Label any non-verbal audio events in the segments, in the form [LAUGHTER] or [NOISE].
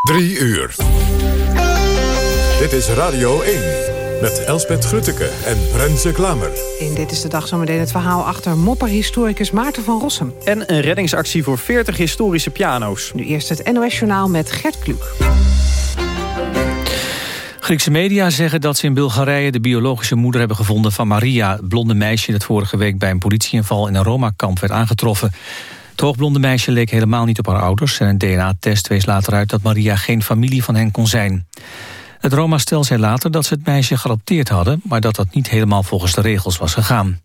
Drie uur. Dit is Radio 1 met Elspet Grutteke en Renze Klamer. In Dit is de Dag zometeen het verhaal achter mopperhistoricus Maarten van Rossum. En een reddingsactie voor 40 historische piano's. Nu eerst het NOS-journaal met Gert Kluk. Griekse media zeggen dat ze in Bulgarije de biologische moeder hebben gevonden van Maria, het blonde meisje dat vorige week bij een politieinval in een Roma-kamp werd aangetroffen. Het hoogblonde meisje leek helemaal niet op haar ouders en een DNA-test wees later uit dat Maria geen familie van hen kon zijn. Het Roma-stel zei later dat ze het meisje geadopteerd hadden, maar dat dat niet helemaal volgens de regels was gegaan.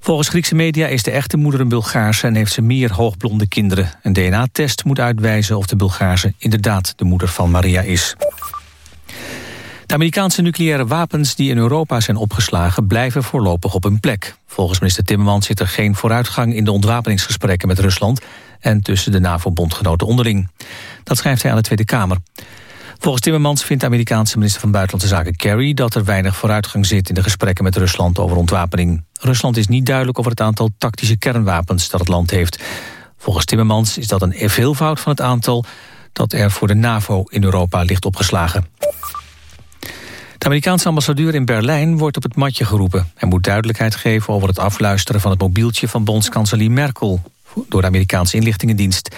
Volgens Griekse media is de echte moeder een Bulgaarse en heeft ze meer hoogblonde kinderen. Een DNA-test moet uitwijzen of de Bulgaarse inderdaad de moeder van Maria is. Amerikaanse nucleaire wapens die in Europa zijn opgeslagen... blijven voorlopig op hun plek. Volgens minister Timmermans zit er geen vooruitgang... in de ontwapeningsgesprekken met Rusland... en tussen de NAVO-bondgenoten onderling. Dat schrijft hij aan de Tweede Kamer. Volgens Timmermans vindt de Amerikaanse minister van Buitenlandse Zaken Kerry... dat er weinig vooruitgang zit in de gesprekken met Rusland over ontwapening. Rusland is niet duidelijk over het aantal tactische kernwapens dat het land heeft. Volgens Timmermans is dat een veelvoud van het aantal... dat er voor de NAVO in Europa ligt opgeslagen. De Amerikaanse ambassadeur in Berlijn wordt op het matje geroepen. Hij moet duidelijkheid geven over het afluisteren van het mobieltje van bondskanselier Merkel door de Amerikaanse inlichtingendienst.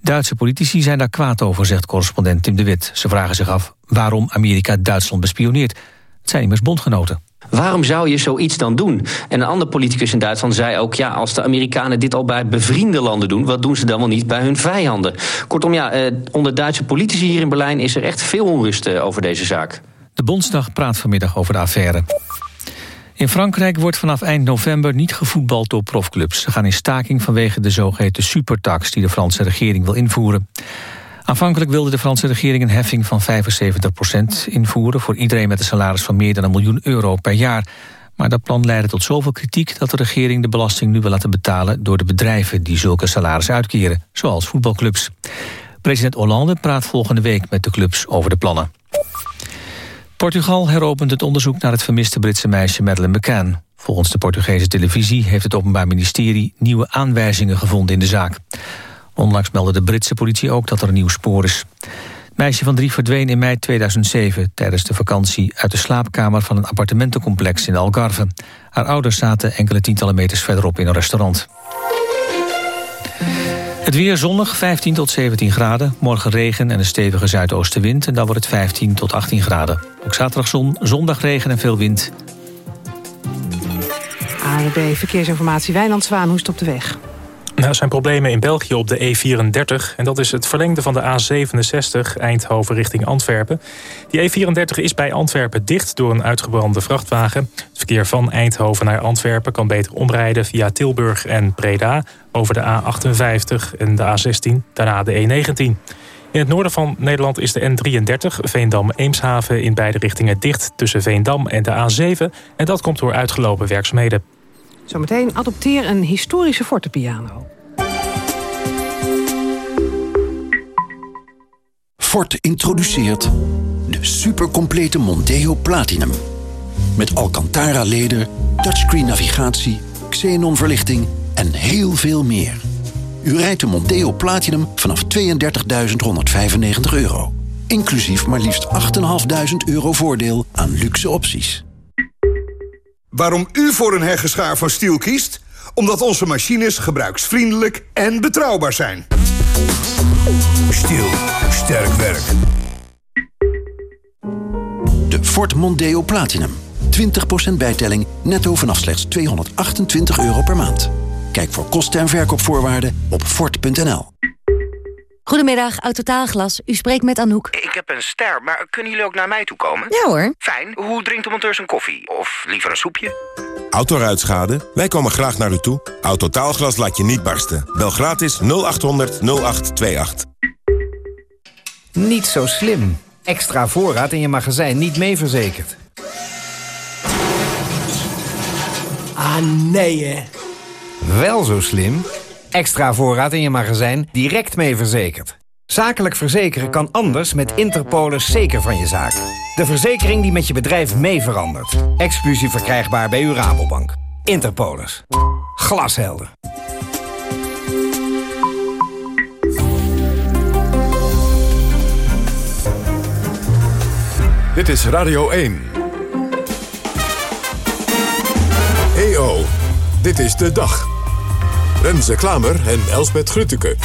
Duitse politici zijn daar kwaad over, zegt correspondent Tim de Wit. Ze vragen zich af waarom Amerika Duitsland bespioneert. Het zijn immers bondgenoten. Waarom zou je zoiets dan doen? En een ander politicus in Duitsland zei ook... ja, als de Amerikanen dit al bij bevriende landen doen... wat doen ze dan wel niet bij hun vijanden? Kortom, ja, eh, onder Duitse politici hier in Berlijn... is er echt veel onrust eh, over deze zaak. De Bondsdag praat vanmiddag over de affaire. In Frankrijk wordt vanaf eind november niet gevoetbald door profclubs. Ze gaan in staking vanwege de zogeheten supertax... die de Franse regering wil invoeren. Aanvankelijk wilde de Franse regering een heffing van 75% invoeren... voor iedereen met een salaris van meer dan een miljoen euro per jaar. Maar dat plan leidde tot zoveel kritiek... dat de regering de belasting nu wil laten betalen... door de bedrijven die zulke salarissen uitkeren, zoals voetbalclubs. President Hollande praat volgende week met de clubs over de plannen. Portugal heropent het onderzoek naar het vermiste Britse meisje Madeleine McCann. Volgens de Portugese televisie heeft het Openbaar Ministerie nieuwe aanwijzingen gevonden in de zaak. Onlangs meldde de Britse politie ook dat er een nieuw spoor is. Het meisje van drie verdween in mei 2007 tijdens de vakantie uit de slaapkamer van een appartementencomplex in Algarve. Haar ouders zaten enkele tientallen meters verderop in een restaurant. Het weer zonnig, 15 tot 17 graden. Morgen regen en een stevige zuidoostenwind. En dan wordt het 15 tot 18 graden. Ook zaterdag zon, zondag regen en veel wind. ARB Verkeersinformatie, Wijnand Zwaan, hoe op de weg? Nou, er zijn problemen in België op de E34. En dat is het verlengde van de A67 Eindhoven richting Antwerpen. Die E34 is bij Antwerpen dicht door een uitgebrande vrachtwagen. Het verkeer van Eindhoven naar Antwerpen kan beter omrijden via Tilburg en Breda... over de A58 en de A16, daarna de E19. In het noorden van Nederland is de N33 Veendam-Eemshaven in beide richtingen dicht tussen Veendam en de A7. En dat komt door uitgelopen werkzaamheden. Zometeen adopteer een historische fortepiano. Ford introduceert de supercomplete Monteo Platinum. Met Alcantara-leder, touchscreen navigatie, xenon-verlichting en heel veel meer. U rijdt de Monteo Platinum vanaf 32.195 euro. Inclusief maar liefst 8.500 euro voordeel aan luxe opties. Waarom u voor een heggeschaar van Stiel kiest? Omdat onze machines gebruiksvriendelijk en betrouwbaar zijn. Stiel. Sterk werk. De Ford Mondeo Platinum. 20% bijtelling netto vanaf slechts 228 euro per maand. Kijk voor kosten en verkoopvoorwaarden op Ford.nl. Goedemiddag, Autotaalglas. U spreekt met Anouk. Ik heb een ster, maar kunnen jullie ook naar mij toe komen? Ja hoor. Fijn. Hoe drinkt de monteur zijn koffie? Of liever een soepje? Autoruitschade? Wij komen graag naar u toe. Autotaalglas laat je niet barsten. Bel gratis 0800 0828. Niet zo slim. Extra voorraad in je magazijn niet mee verzekerd. Ah, nee hè. Wel zo slim. Extra voorraad in je magazijn direct mee verzekerd. Zakelijk verzekeren kan anders met Interpolis zeker van je zaak. De verzekering die met je bedrijf mee verandert. Exclusief verkrijgbaar bij uw Rabobank. Interpolis. Glashelder. Dit is Radio 1. EO, dit is de dag. Renze Klamer en Elsbet Grutteke.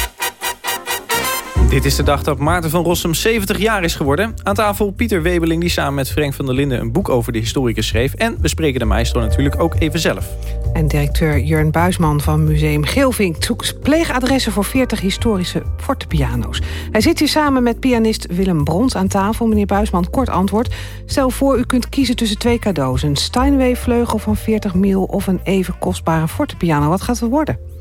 Dit is de dag dat Maarten van Rossum 70 jaar is geworden. Aan tafel Pieter Webeling die samen met Frank van der Linden... een boek over de historicus schreef. En we spreken de maestro natuurlijk ook even zelf. En directeur Jurn Buisman van Museum Geelvink... zoekt pleegadressen voor 40 historische fortepiano's. Hij zit hier samen met pianist Willem Brons aan tafel. Meneer Buisman, kort antwoord. Stel voor, u kunt kiezen tussen twee cadeaus. Een Steinway-vleugel van 40 mil of een even kostbare fortepiano. Wat gaat het worden?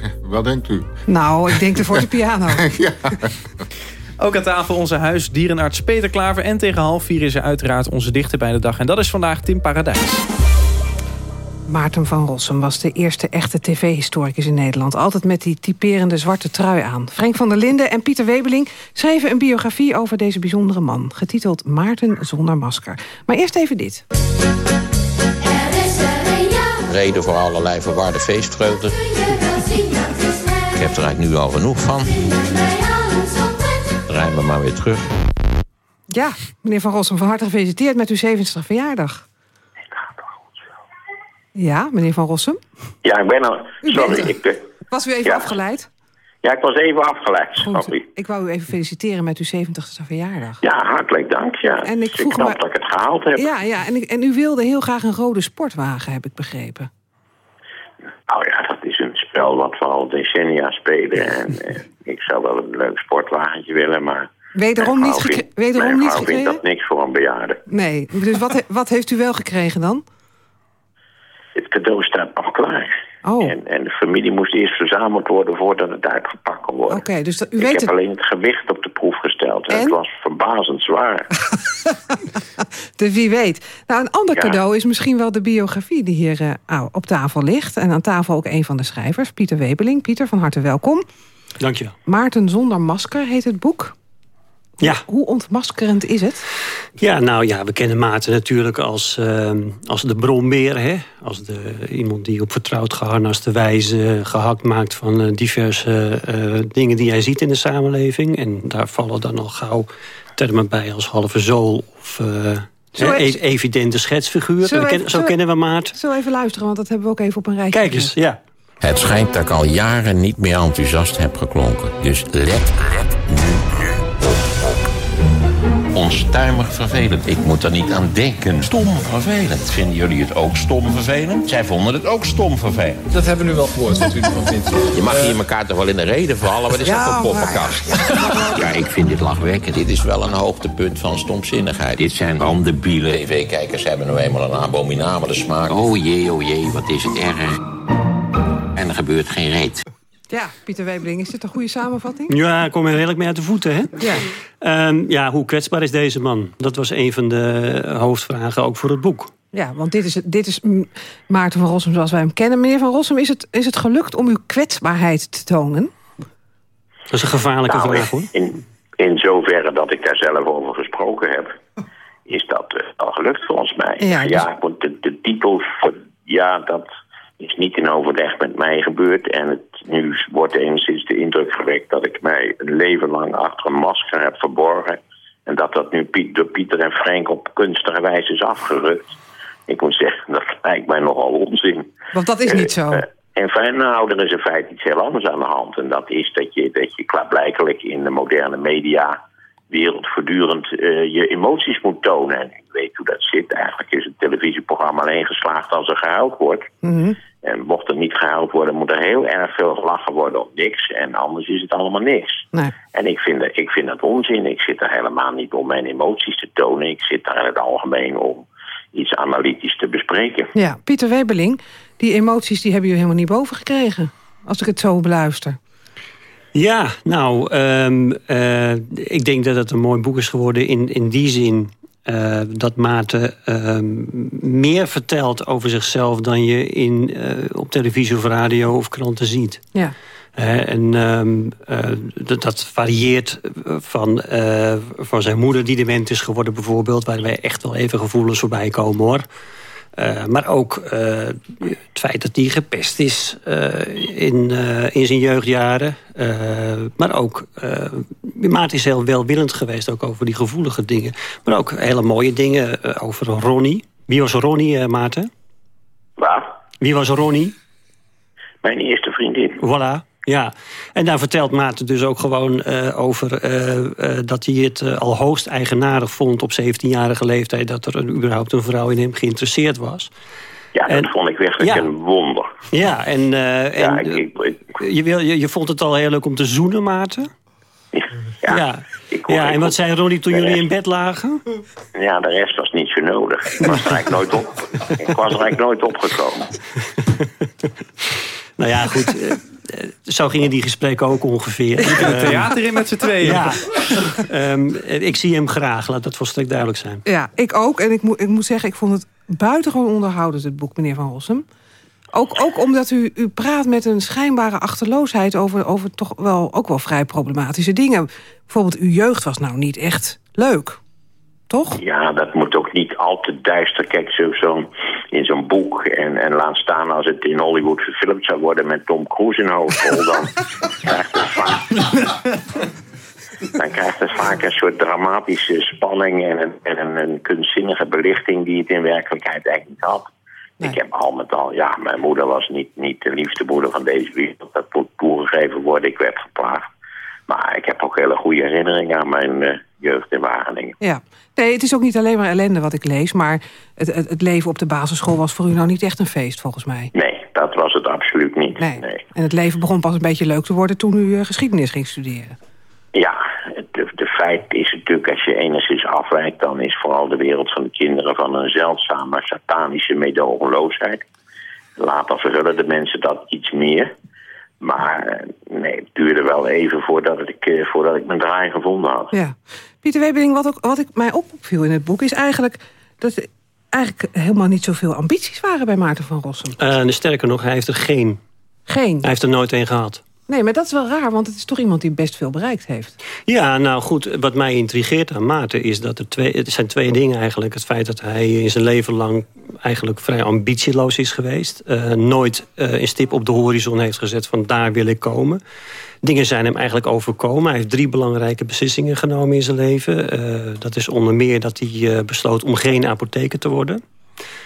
[LAUGHS] Wat denkt u? Nou, ik denk de [LAUGHS] ja. Ook aan tafel onze huisdierenarts Peter Klaver. En tegen half vier is er uiteraard onze dichter bij de dag. En dat is vandaag Tim Paradijs. Maarten van Rossum was de eerste echte tv-historicus in Nederland. Altijd met die typerende zwarte trui aan. Frank van der Linden en Pieter Webeling schreven een biografie over deze bijzondere man. Getiteld Maarten zonder masker. Maar eerst even dit. Reden voor allerlei verwarde feestvreugde. Ik heb er eigenlijk nu al genoeg van. Rijden we maar weer terug. Ja, meneer Van Rossum, van harte gefeliciteerd met uw 70ste verjaardag. Ja, meneer Van Rossum? Ja, ik ben er. Sorry. Ik, uh, was u even ja. afgeleid? Ja, ik was even afgeleid. Goed. Ik wou u even feliciteren met uw 70ste verjaardag. Ja, hartelijk dank. Ja. En ik vroeg me... dat ik het gehaald heb. Ja, ja en, ik, en u wilde heel graag een rode sportwagen, heb ik begrepen. Nou ja, dat is spel wat we al decennia spelen. En ik zou wel een leuk sportwagentje willen, maar... Wederom niet, gek wederom mijn niet gekregen? vindt dat niks voor een bejaarde. Nee, dus wat, he wat heeft u wel gekregen dan? Het cadeau staat nog klaar. Oh. En, en de familie moest eerst verzameld worden voordat het uitgepakt kon worden. Oké, dus dat, u ik weet heb het... alleen het gewicht op de proef. En, En? het was verbazend zwaar. [LAUGHS] Dus wie weet. Nou, een ander Ja. cadeau is misschien wel de biografie die hier eh, op tafel ligt. En aan tafel ook een van de schrijvers, Pieter Webeling. Pieter, van harte welkom. Dankjewel. Maarten zonder masker heet het boek. Ja. Hoe ontmaskerend is het? Ja, nou ja, we kennen Maarten natuurlijk als, eh, als de bronbeer. Hè? Als de, iemand die op vertrouwd geharnaste wijze gehakt maakt... van eh, diverse eh, dingen die hij ziet in de samenleving. En daar vallen dan al gauw termen bij als halve zool... of eh, Zo e- evidente schetsfiguur. Even- zo zullen- kennen we Maarten. Zullen we even luisteren, want dat hebben we ook even op een rijtje Kijk eens, ja. Het schijnt dat ik al jaren niet meer enthousiast heb geklonken. Dus let, let nu, nu. Onstuimig vervelend. Ik moet er niet aan denken. Stom vervelend. Vinden jullie het ook stom vervelend? Zij vonden het ook stom vervelend. Dat hebben we nu wel gehoord, wat u ervan vindt. Je mag hier elkaar toch wel in de reden vallen? Wat is Ja, dat voor maar- poppenkast? Ja, ik vind dit lachwekkend. Dit is wel een hoogtepunt van stomzinnigheid. Dit zijn randebielen. TV-kijkers hebben nou eenmaal een abominabele smaak. Oh jee, oh jee, wat is het erg. En er gebeurt geen reet. Ja, Pieter Webeling, is dit een goede samenvatting? Ja, ik kom er redelijk mee uit de voeten, hè? Ja. Ehm, ja, hoe kwetsbaar is deze man? Dat was een van de hoofdvragen ook voor het boek. Ja, want dit is, het- dit is Maarten van Rossum zoals wij hem kennen. Meneer van Rossum, is het, is het gelukt om uw kwetsbaarheid te tonen? Dat is een gevaarlijke Nou, vraag, hoor. In, in zoverre dat ik daar zelf over gesproken heb, is dat eh, al gelukt volgens mij. Ja, dus- want de, de titel, ja, dat is niet in overleg met mij gebeurd. En het, nu wordt enigszins de indruk gewekt dat ik mij een leven lang achter een masker heb verborgen. En dat dat nu Piet, door Pieter en Frank op kunstige wijze is afgerukt. Ik moet zeggen, dat lijkt mij nogal onzin. Want dat is niet zo. Eh, en fijn, nou, er is in feite iets heel anders aan de hand. En dat is dat je, dat je klaarblijkelijk in de moderne media wereld voortdurend eh, je emoties moet tonen. En ik weet hoe dat zit. Eigenlijk is het televisieprogramma alleen geslaagd als er gehuild wordt. Mhm. En mocht er niet gehuild worden, moet er heel erg veel gelachen worden op niks. En anders is het allemaal niks. Nee. En ik vind, dat- ik vind dat onzin. Ik zit er helemaal niet om mijn emoties te tonen. Ik zit daar in het algemeen om iets analytisch te bespreken. Ja, Pieter Webeling, die emoties die hebben jullie helemaal niet boven gekregen. Als ik het zo beluister. Ja, nou, ehm, eh, ik denk dat het een mooi boek is geworden in, in die zin... eh, dat Maarten ehm, meer vertelt over zichzelf... dan je in, eh, op televisie of radio of kranten ziet. Ja. En ehm, eh, dat, varieert van, van zijn moeder die dement is geworden bijvoorbeeld... waar wij echt wel even gevoelens voorbij komen hoor. Uh, maar ook uh, het feit dat hij gepest is uh, in, in zijn jeugdjaren. maar ook, Maarten is heel welwillend geweest ook over die gevoelige dingen. Maar ook hele mooie dingen over Ronnie. Wie was Ronnie, Maarten? Waar? Wie was Ronnie? Mijn eerste vriendin. Voilà. Ja, en daar vertelt Maarten dus ook gewoon uh, over uh, uh, dat hij het al hoogst eigenaardig vond op 17-jarige leeftijd dat er een, überhaupt een vrouw in hem geïnteresseerd was. Ja, dat vond ik werkelijk ja. een wonder. Ja, en, ja, en ik, ik, je, wil, je, je vond het al heel leuk om te zoenen, Maarten? Ja, ja. ja en wat zei Ronnie toen jullie in bed lagen? Ja, de rest was niet zo nodig. Ik was er eigenlijk nooit, op, [LAUGHS] ik was er eigenlijk nooit opgekomen. nou ja, goed. Zo gingen die gesprekken ook ongeveer. Het theater in met z'n tweeën. Ja. um, ik zie hem graag, laat dat volstrekt duidelijk zijn. Ja, ik ook. En ik, moet, ik moet zeggen, ik vond het buitengewoon onderhoudend, het boek, meneer Van Rossum. Ook, ook omdat u, u praat met een schijnbare achterloosheid... Over, over toch wel, ook wel vrij problematische dingen. Bijvoorbeeld, uw jeugd was nou niet echt leuk. Toch? Ja, dat moet ook niet al te duister. Kijk, zo, zo in zo'n boek. En, en laat staan als het in Hollywood gefilmd zou worden... met Tom Cruise in hoofdrol, dan [LAUGHS] krijgt het vaak... dan krijgt het vaak een soort dramatische spanning... en een, en een, een kunstzinnige belichting die het in werkelijkheid eigenlijk niet had. Ik heb al met al, ja, mijn moeder was niet, niet de liefste moeder van deze wereld. Dat moet toegegeven worden, ik werd geplaagd. Maar ik heb ook hele goede herinneringen aan mijn uh, jeugd in Wageningen. Ja, nee, het is ook niet alleen maar ellende wat ik lees... maar het, het, het, leven op de basisschool was voor u nou niet echt een feest, volgens mij. Nee, dat was het absoluut niet. Nee. nee. En het leven begon pas een beetje leuk te worden toen u uh, geschiedenis ging studeren. Ja, de, de feit is natuurlijk, als je enigszins afwijkt... dan is vooral de wereld van de kinderen van een zeldzame satanische medogeloosheid. Later verhullen de mensen dat iets meer. Maar eh, nee, het duurde wel even voordat ik, eh, voordat ik mijn draai gevonden had. Ja. Pieter Webeling, wat, ook, wat ik mij opviel in het boek... is eigenlijk dat er eigenlijk helemaal niet zoveel ambities waren bij Maarten van Rossum. Uh, sterker nog, hij heeft er geen. Geen? Hij heeft er nooit een gehad. Nee, maar dat is wel raar, want het is toch iemand die best veel bereikt heeft. Ja, nou goed, wat mij intrigeert aan Maarten is dat er twee... Het zijn twee dingen eigenlijk. Het feit dat hij in zijn leven lang eigenlijk vrij ambitieloos is geweest. Uh, nooit uh, een stip op de horizon heeft gezet van daar wil ik komen. Dingen zijn hem eigenlijk overkomen. Hij heeft drie belangrijke beslissingen genomen in zijn leven. Uh, dat is onder meer dat hij besloot om geen apotheker te worden.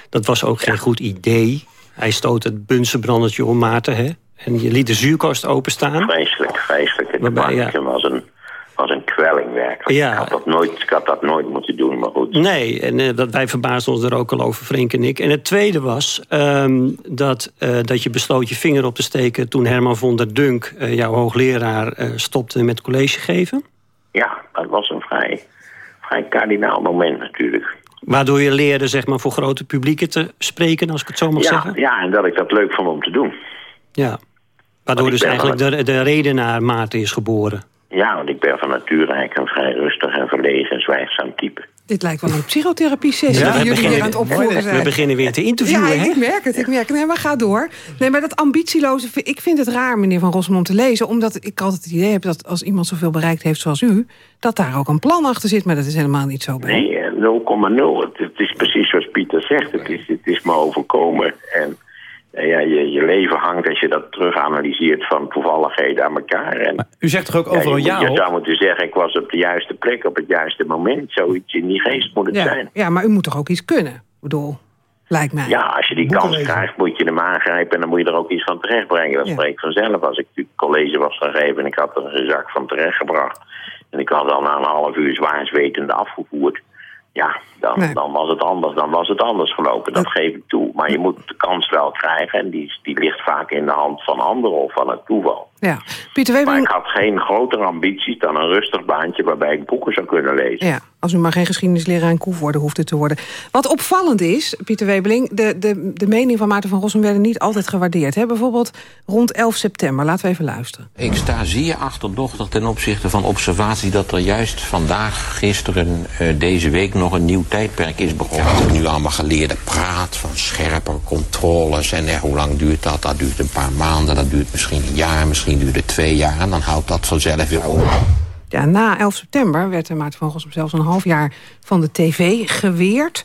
Dat was ook geen goed idee. Hij stoot het bunsenbrandertje om Maarten, hè? En je liet de zuurkost openstaan. Vreselijk, vreselijk. Het Waarbij, ja. was een, was een kwelling werkelijk. Ja. Ik, had dat nooit, ik had dat nooit moeten doen, maar goed. Nee, en uh, dat, wij verbaasden ons er ook al over, Frank en ik. En het tweede was um, dat, uh, dat je besloot je vinger op te steken... toen Herman von der Dunk, uh, jouw hoogleraar, stopte met college geven. Ja, dat was een vrij, vrij kardinaal moment natuurlijk. Waardoor je leerde zeg maar, voor grote publieken te spreken, als ik het zo mag ja, zeggen? Ja, en dat ik dat leuk vond om te doen. Ja, waardoor dus eigenlijk de, de redenaar Maarten is geboren. Ja, want ik ben van nature eigenlijk een vrij rustig en verlegen en zwijgzaam type. Dit lijkt wel een psychotherapie-sessie ja, die jullie weer aan het opvoeren zijn. We beginnen weer te interviewen, Ja, hè? ik merk het, ik merk het. Nee, maar ga door. Nee, maar dat ambitieloze... Ik vind het raar, meneer Van Rossum, om te lezen... omdat ik altijd het idee heb dat als iemand zoveel bereikt heeft zoals u... dat daar ook een plan achter zit, maar dat is helemaal niet zo. Nee, 0,0. Het, is precies zoals Pieter zegt. Het is, het is me overkomen en ja, je, je leven hangt, als je dat terug analyseert, van toevalligheden aan elkaar. En, u zegt toch ook overal ja, ja Je zou moeten zeggen, ik was op de juiste plek, op het juiste moment. Zoiets in die geest moet het ja, zijn. Ja, maar u moet toch ook iets kunnen? Ik bedoel, lijkt mij. Ja, als je die kans krijgt, moet je hem aangrijpen... en dan moet je er ook iets van terechtbrengen. Dat ja. spreekt vanzelf. Als ik natuurlijk college was gegeven en ik had er een zak van terechtgebracht... en ik had al na een half uur zwaarswetende afgevoerd... Ja, dan, nee. dan, was het anders, dan was het anders gelopen. Dat geef ik toe. Maar je moet de kans wel krijgen. En die, die ligt vaak in de hand van anderen of van het toeval. Ja. Pieter Weber... Maar ik had geen grotere ambities dan een rustig baantje... waarbij ik boeken zou kunnen lezen. Ja, als u maar geen geschiedenisleraar in Koevoorde hoefde te worden. Wat opvallend is, Pieter Webeling... de, de, de mening van Maarten van Rossum werden niet altijd gewaardeerd. Hè? Bijvoorbeeld rond 11 september. Laten we even luisteren. Ik sta zeer achterdochtig ten opzichte van observatie... dat er juist vandaag, gisteren, uh, deze week nog een nieuw tijdperk is begonnen. Ja, nu allemaal geleerde praat van scherper controles... en eh, hoe lang duurt dat? Dat duurt een paar maanden, dat duurt misschien een jaar... misschien duurt het twee jaar en dan houdt dat vanzelf weer op. Ja, na 11 september werd Maarten van Rossum zelfs een half jaar van de tv geweerd.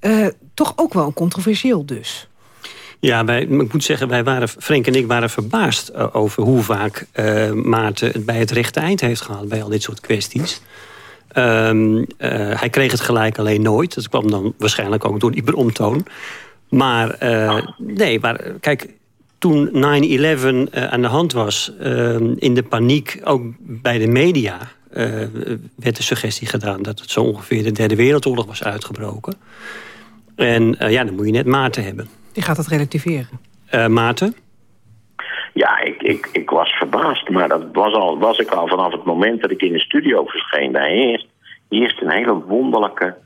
Uh, toch ook wel controversieel dus. Ja, wij, ik moet zeggen, wij waren, Frank en ik waren verbaasd eh, over hoe vaak uh, Maarten het bij het rechte eind heeft gehad bij al dit soort kwesties. Um, uh, hij kreeg het gelijk alleen nooit. Dat kwam dan waarschijnlijk ook door die bromtoon. Maar nee, maar kijk, toen 9-11 aan de hand was, ehm, in de paniek, ook bij de media, werd de suggestie gedaan dat het zo ongeveer de derde wereldoorlog was uitgebroken. En ja, dan moet je net Maarten hebben. Die gaat dat relativeren. Uh, Maarten? Ja, ik, ik, ik was verbaasd. Maar dat was, al, was ik al vanaf het moment dat ik in de studio verscheen. Daar eerst, eerst een hele wonderlijke,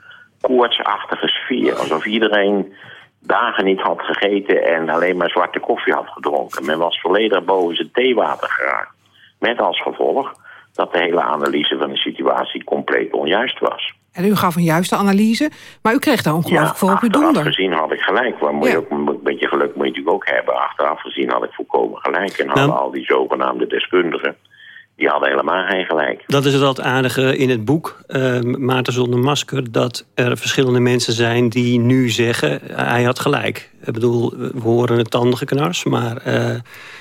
koortsachtige sfeer. Alsof iedereen dagen niet had gegeten en alleen maar zwarte koffie had gedronken. Men was volledig boven zijn theewater geraakt. Met als gevolg dat de hele analyse van de situatie compleet onjuist was. En u gaf een juiste analyse, maar u kreeg daar ongelooflijk ja, voor op uw donder. achteraf gezien had ik gelijk. Maar moet je ook, een beetje geluk moet je natuurlijk ook hebben. Achteraf gezien had ik volkomen gelijk. En hadden Nou. al die zogenaamde deskundigen, die hadden helemaal geen gelijk. Dat is het wel het aardige in het boek, uh, Maarten zonder masker... dat er verschillende mensen zijn die nu zeggen... hij had gelijk. Ik bedoel, we horen het tandengeknars, maar... Uh,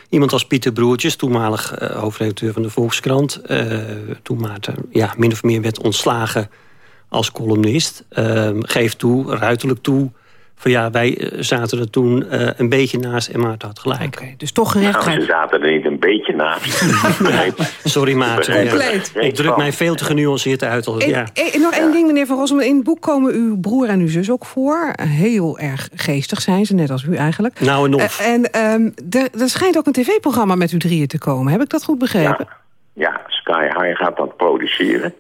iemand als Pieter Broertjes, toenmalig uh, hoofdredacteur van de Volkskrant... Uh, toen Maarten ja, min of meer werd ontslagen als columnist... Uh, geeft toe, ruiterlijk toe... van ja, wij zaten er toen uh, een beetje naast en Maarten had gelijk. Okay, dus toch gerechtigheid. Nou, ze zaten er niet een beetje naast. [LAUGHS] Sorry Maarten. Ja. Ik druk mij veel te genuanceerd uit. Als, en, ja. en, nog één ding, meneer Van Rossum. In het boek komen uw broer en uw zus ook voor. Heel erg geestig zijn ze, net als u eigenlijk. Nou en of. Uh, en um, er, er schijnt ook een tv-programma met u drieën te komen. Heb ik dat goed begrepen? Ja, ja Sky High gaat dat produceren.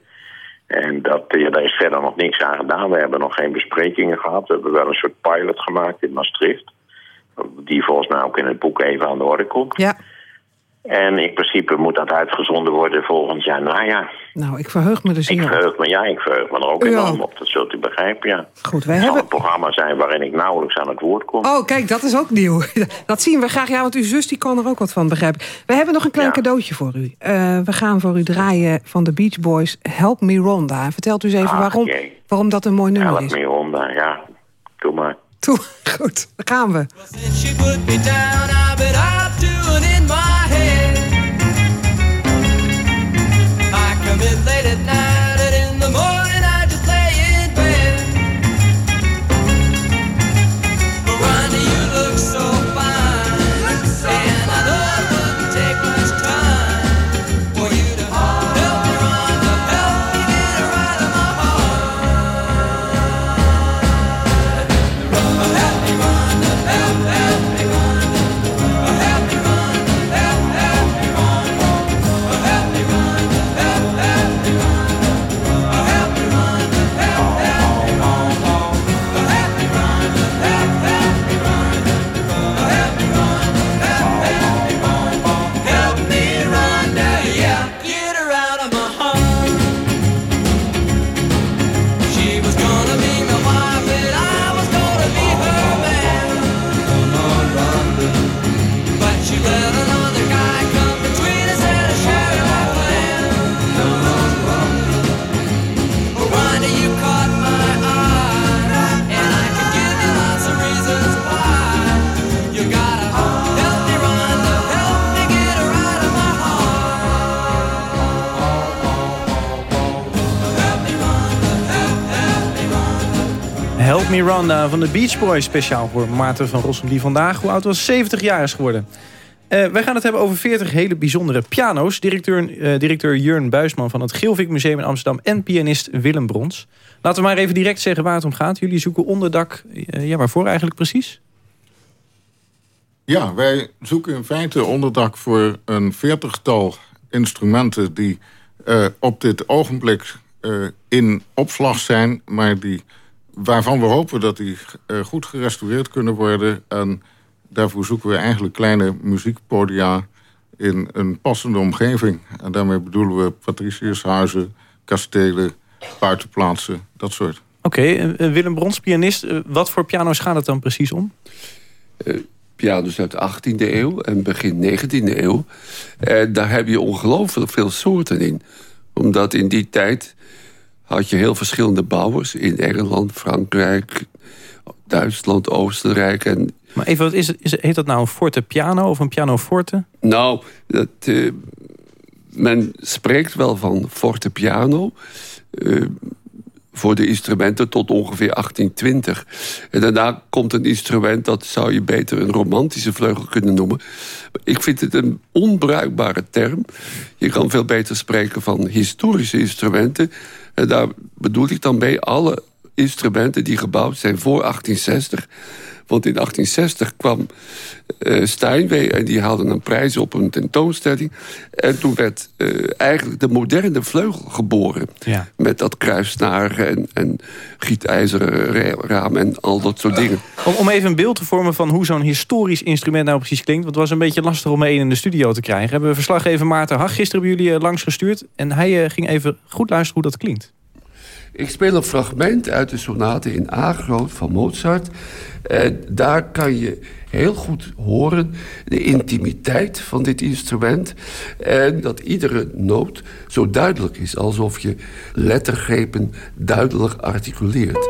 En dat, ja, daar is verder nog niks aan gedaan. We hebben nog geen besprekingen gehad. We hebben wel een soort pilot gemaakt in Maastricht. Die volgens mij ook in het boek even aan de orde komt. Ja. En in principe moet dat uitgezonden worden volgend jaar najaar. Nou, ik verheug me er zeer Ik verheug me, ja, ik verheug me er ook enorm op. Dat zult u begrijpen, ja. Goed, wij het hebben... zal een programma zijn waarin ik nauwelijks aan het woord kom. Oh, kijk, dat is ook nieuw. [LAUGHS] Dat zien we graag. Ja, want uw zus die kan er ook wat van begrijpen. We hebben nog een klein ja. cadeautje voor u. Uh, we gaan voor u draaien van de Beach Boys Help Me Ronda. Vertelt u eens even ah, waarom, jee. waarom dat een mooi nummer Help is. Me Ronda, ja. Doe maar. Toe, [LAUGHS] goed. Daar gaan we. In late at night Help Me Rhonda van de Beach Boys. Speciaal voor Maarten van Rossum die vandaag, hoe oud was, 70 jaar is geworden. Uh, wij gaan het hebben over 40 hele bijzondere piano's. Directeur, uh, directeur Jurn Buisman van het Geelvink Museum in Amsterdam... en pianist Willem Brons. Laten we maar even direct zeggen waar het om gaat. Jullie zoeken onderdak. Uh, ja, waarvoor eigenlijk precies? Ja, wij zoeken in feite onderdak voor een veertigtal instrumenten... die op dit ogenblik in opslag zijn... maar die waarvan we hopen dat die uh, goed gerestaureerd kunnen worden. En daarvoor zoeken we eigenlijk kleine muziekpodia in een passende omgeving. En daarmee bedoelen we patriciërshuizen, kastelen, buitenplaatsen, dat soort. Oké, okay, uh, Willem Brons, pianist. Wat voor piano's gaat het dan precies om? piano's uit de 18e eeuw en begin 19e eeuw. En daar heb je ongelooflijk veel soorten in. Omdat in die tijd had je heel verschillende bouwers in Engeland, Frankrijk, Duitsland, Oostenrijk. En, Maar even, wat is het, is, heet dat nou een forte piano of een piano forte? nou, dat, eh, men spreekt wel van forte piano... eh, voor de instrumenten tot ongeveer 1820. En daarna komt een instrument, dat zou je beter een romantische vleugel kunnen noemen. Ik vind het een onbruikbare term. Je kan veel beter spreken van historische instrumenten. En daar bedoel ik dan mee alle instrumenten die gebouwd zijn voor 1860. Want in 1860 kwam eh, Steinway en die haalde een prijs op een tentoonstelling. En toen werd eh, eigenlijk de moderne vleugel geboren. Ja. Met dat kruissnaren en, en gietijzeren ra- raam en al dat soort dingen. Om, om even een beeld te vormen van hoe zo'n historisch instrument nou precies klinkt. Want het was een beetje lastig om één in de studio te krijgen. Hebben we verslaggever Maarten Hag gisteren bij jullie eh, langs gestuurd. En hij ging even goed luisteren hoe dat klinkt. Ik speel een fragment uit de sonate in A groot van Mozart. En daar kan je heel goed horen de intimiteit van dit instrument. En dat iedere noot zo duidelijk is, alsof je lettergrepen duidelijk articuleert.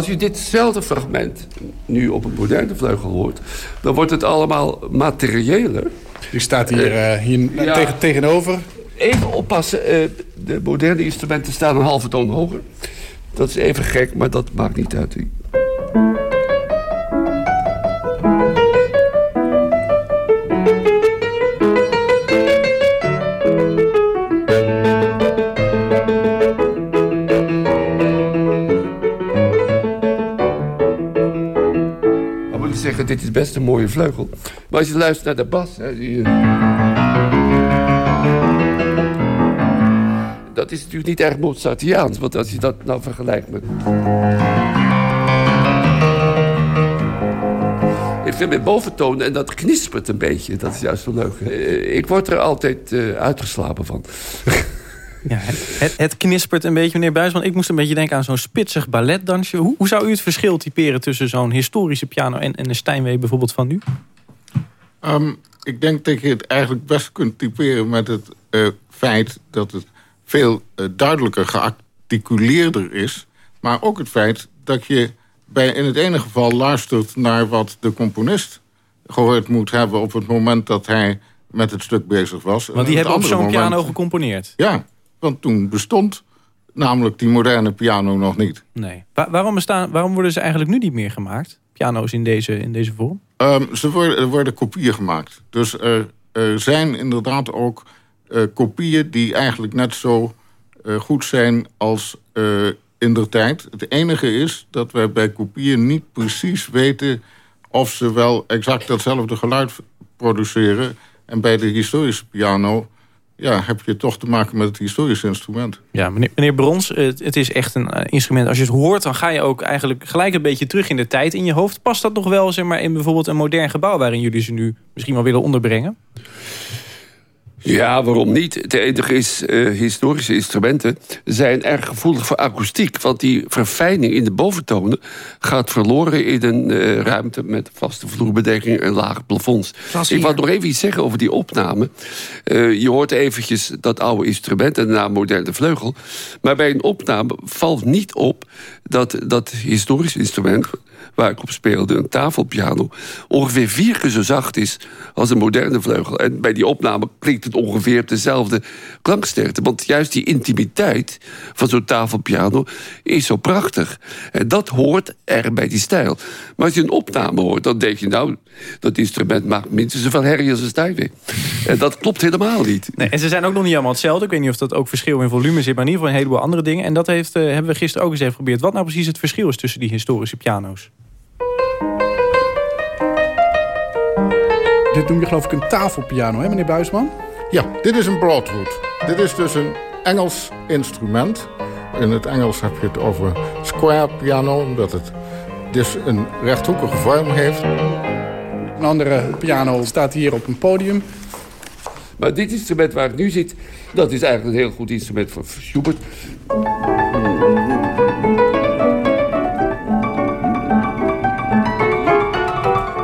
Als je ditzelfde fragment nu op een moderne vleugel hoort... dan wordt het allemaal materiëler. Die staat hier, eh, hier Ja. tegen, tegenover. Even oppassen, eh, de moderne instrumenten staan een halve toon hoger. Dat is even gek, maar dat maakt niet uit. Dit is best een mooie vleugel. Maar als je luistert naar de bas... Hè. Dat is natuurlijk niet erg Mozartiaans, want als je dat nou vergelijkt met... Ik vind met boventoon en dat knispert een beetje. Dat is juist zo leuk. Ik word er altijd eh, uitgeslapen van. [LAUGHS] Ja, het, het, knispert een beetje, meneer Buisman. Ik moest een beetje denken aan zo'n spitsig balletdansje. Hoe, hoe zou u het verschil typeren tussen zo'n historische piano... en, en de Steinway bijvoorbeeld van nu? Ehm, ik denk dat je het eigenlijk best kunt typeren met het eh, feit dat het veel eh, duidelijker gearticuleerder is. Maar ook het feit dat je bij in het ene geval luistert naar wat de componist gehoord moet hebben op het moment dat hij met het stuk bezig was. Want die hebben op zo'n piano gecomponeerd. Ja, want toen bestond namelijk die moderne piano nog niet. Nee. Wa- waarom, bestaan, waarom worden ze eigenlijk nu niet meer gemaakt? Piano's in deze, in deze vorm? Ehm, ze worden, er worden kopieën gemaakt. Dus er, er zijn inderdaad ook eh, kopieën die eigenlijk net zo eh, goed zijn als eh, in de tijd. Het enige is dat wij bij kopieën niet precies weten of ze wel exact datzelfde geluid produceren. En bij de historische piano ja, heb je toch te maken met het historische instrument. Ja, meneer, meneer Brons, het, het is echt een eh, instrument. Als je het hoort, dan ga je ook eigenlijk gelijk een beetje terug in de tijd in je hoofd. Past dat nog wel zeg maar, in bijvoorbeeld een modern gebouw... waarin jullie ze nu misschien wel willen onderbrengen? Ja, waarom niet? Het enige is, eh, historische instrumenten zijn erg gevoelig voor akoestiek. Want die verfijning in de boventonen gaat verloren in een eh, ruimte met vaste vloerbedekking en lage plafonds. Ik wou nog even iets zeggen over die opname. Eh, je hoort eventjes dat oude instrument en daarna moderne vleugel. Maar bij een opname valt niet op dat dat historische instrument waar ik op speelde, een tafelpiano, ongeveer vier keer zo zacht is als een moderne vleugel. En bij die opname klinkt het ongeveer dezelfde klanksterkte. Want juist die intimiteit van zo'n tafelpiano is zo prachtig. En dat hoort er bij die stijl. Maar als je een opname hoort, dan denk je... nou, dat instrument maakt minstens zoveel herrie als een Steinway. En dat klopt helemaal niet. Nee, en ze zijn ook nog niet allemaal hetzelfde. Ik weet niet of dat ook verschil in volume zit, maar in ieder geval een heleboel andere dingen. En dat heeft, eh, hebben we gisteren ook eens even geprobeerd. Wat nou precies het verschil is tussen die historische piano's? dit noem je geloof ik een tafelpiano, hè meneer Buisman? Ja, dit is een Broadwood. Dit is dus een Engels instrument. In het Engels heb je het over square piano, omdat het dus een rechthoekige vorm heeft. Een andere piano staat hier op een podium. Maar dit instrument waar ik nu zit, dat is eigenlijk een heel goed instrument van Schubert.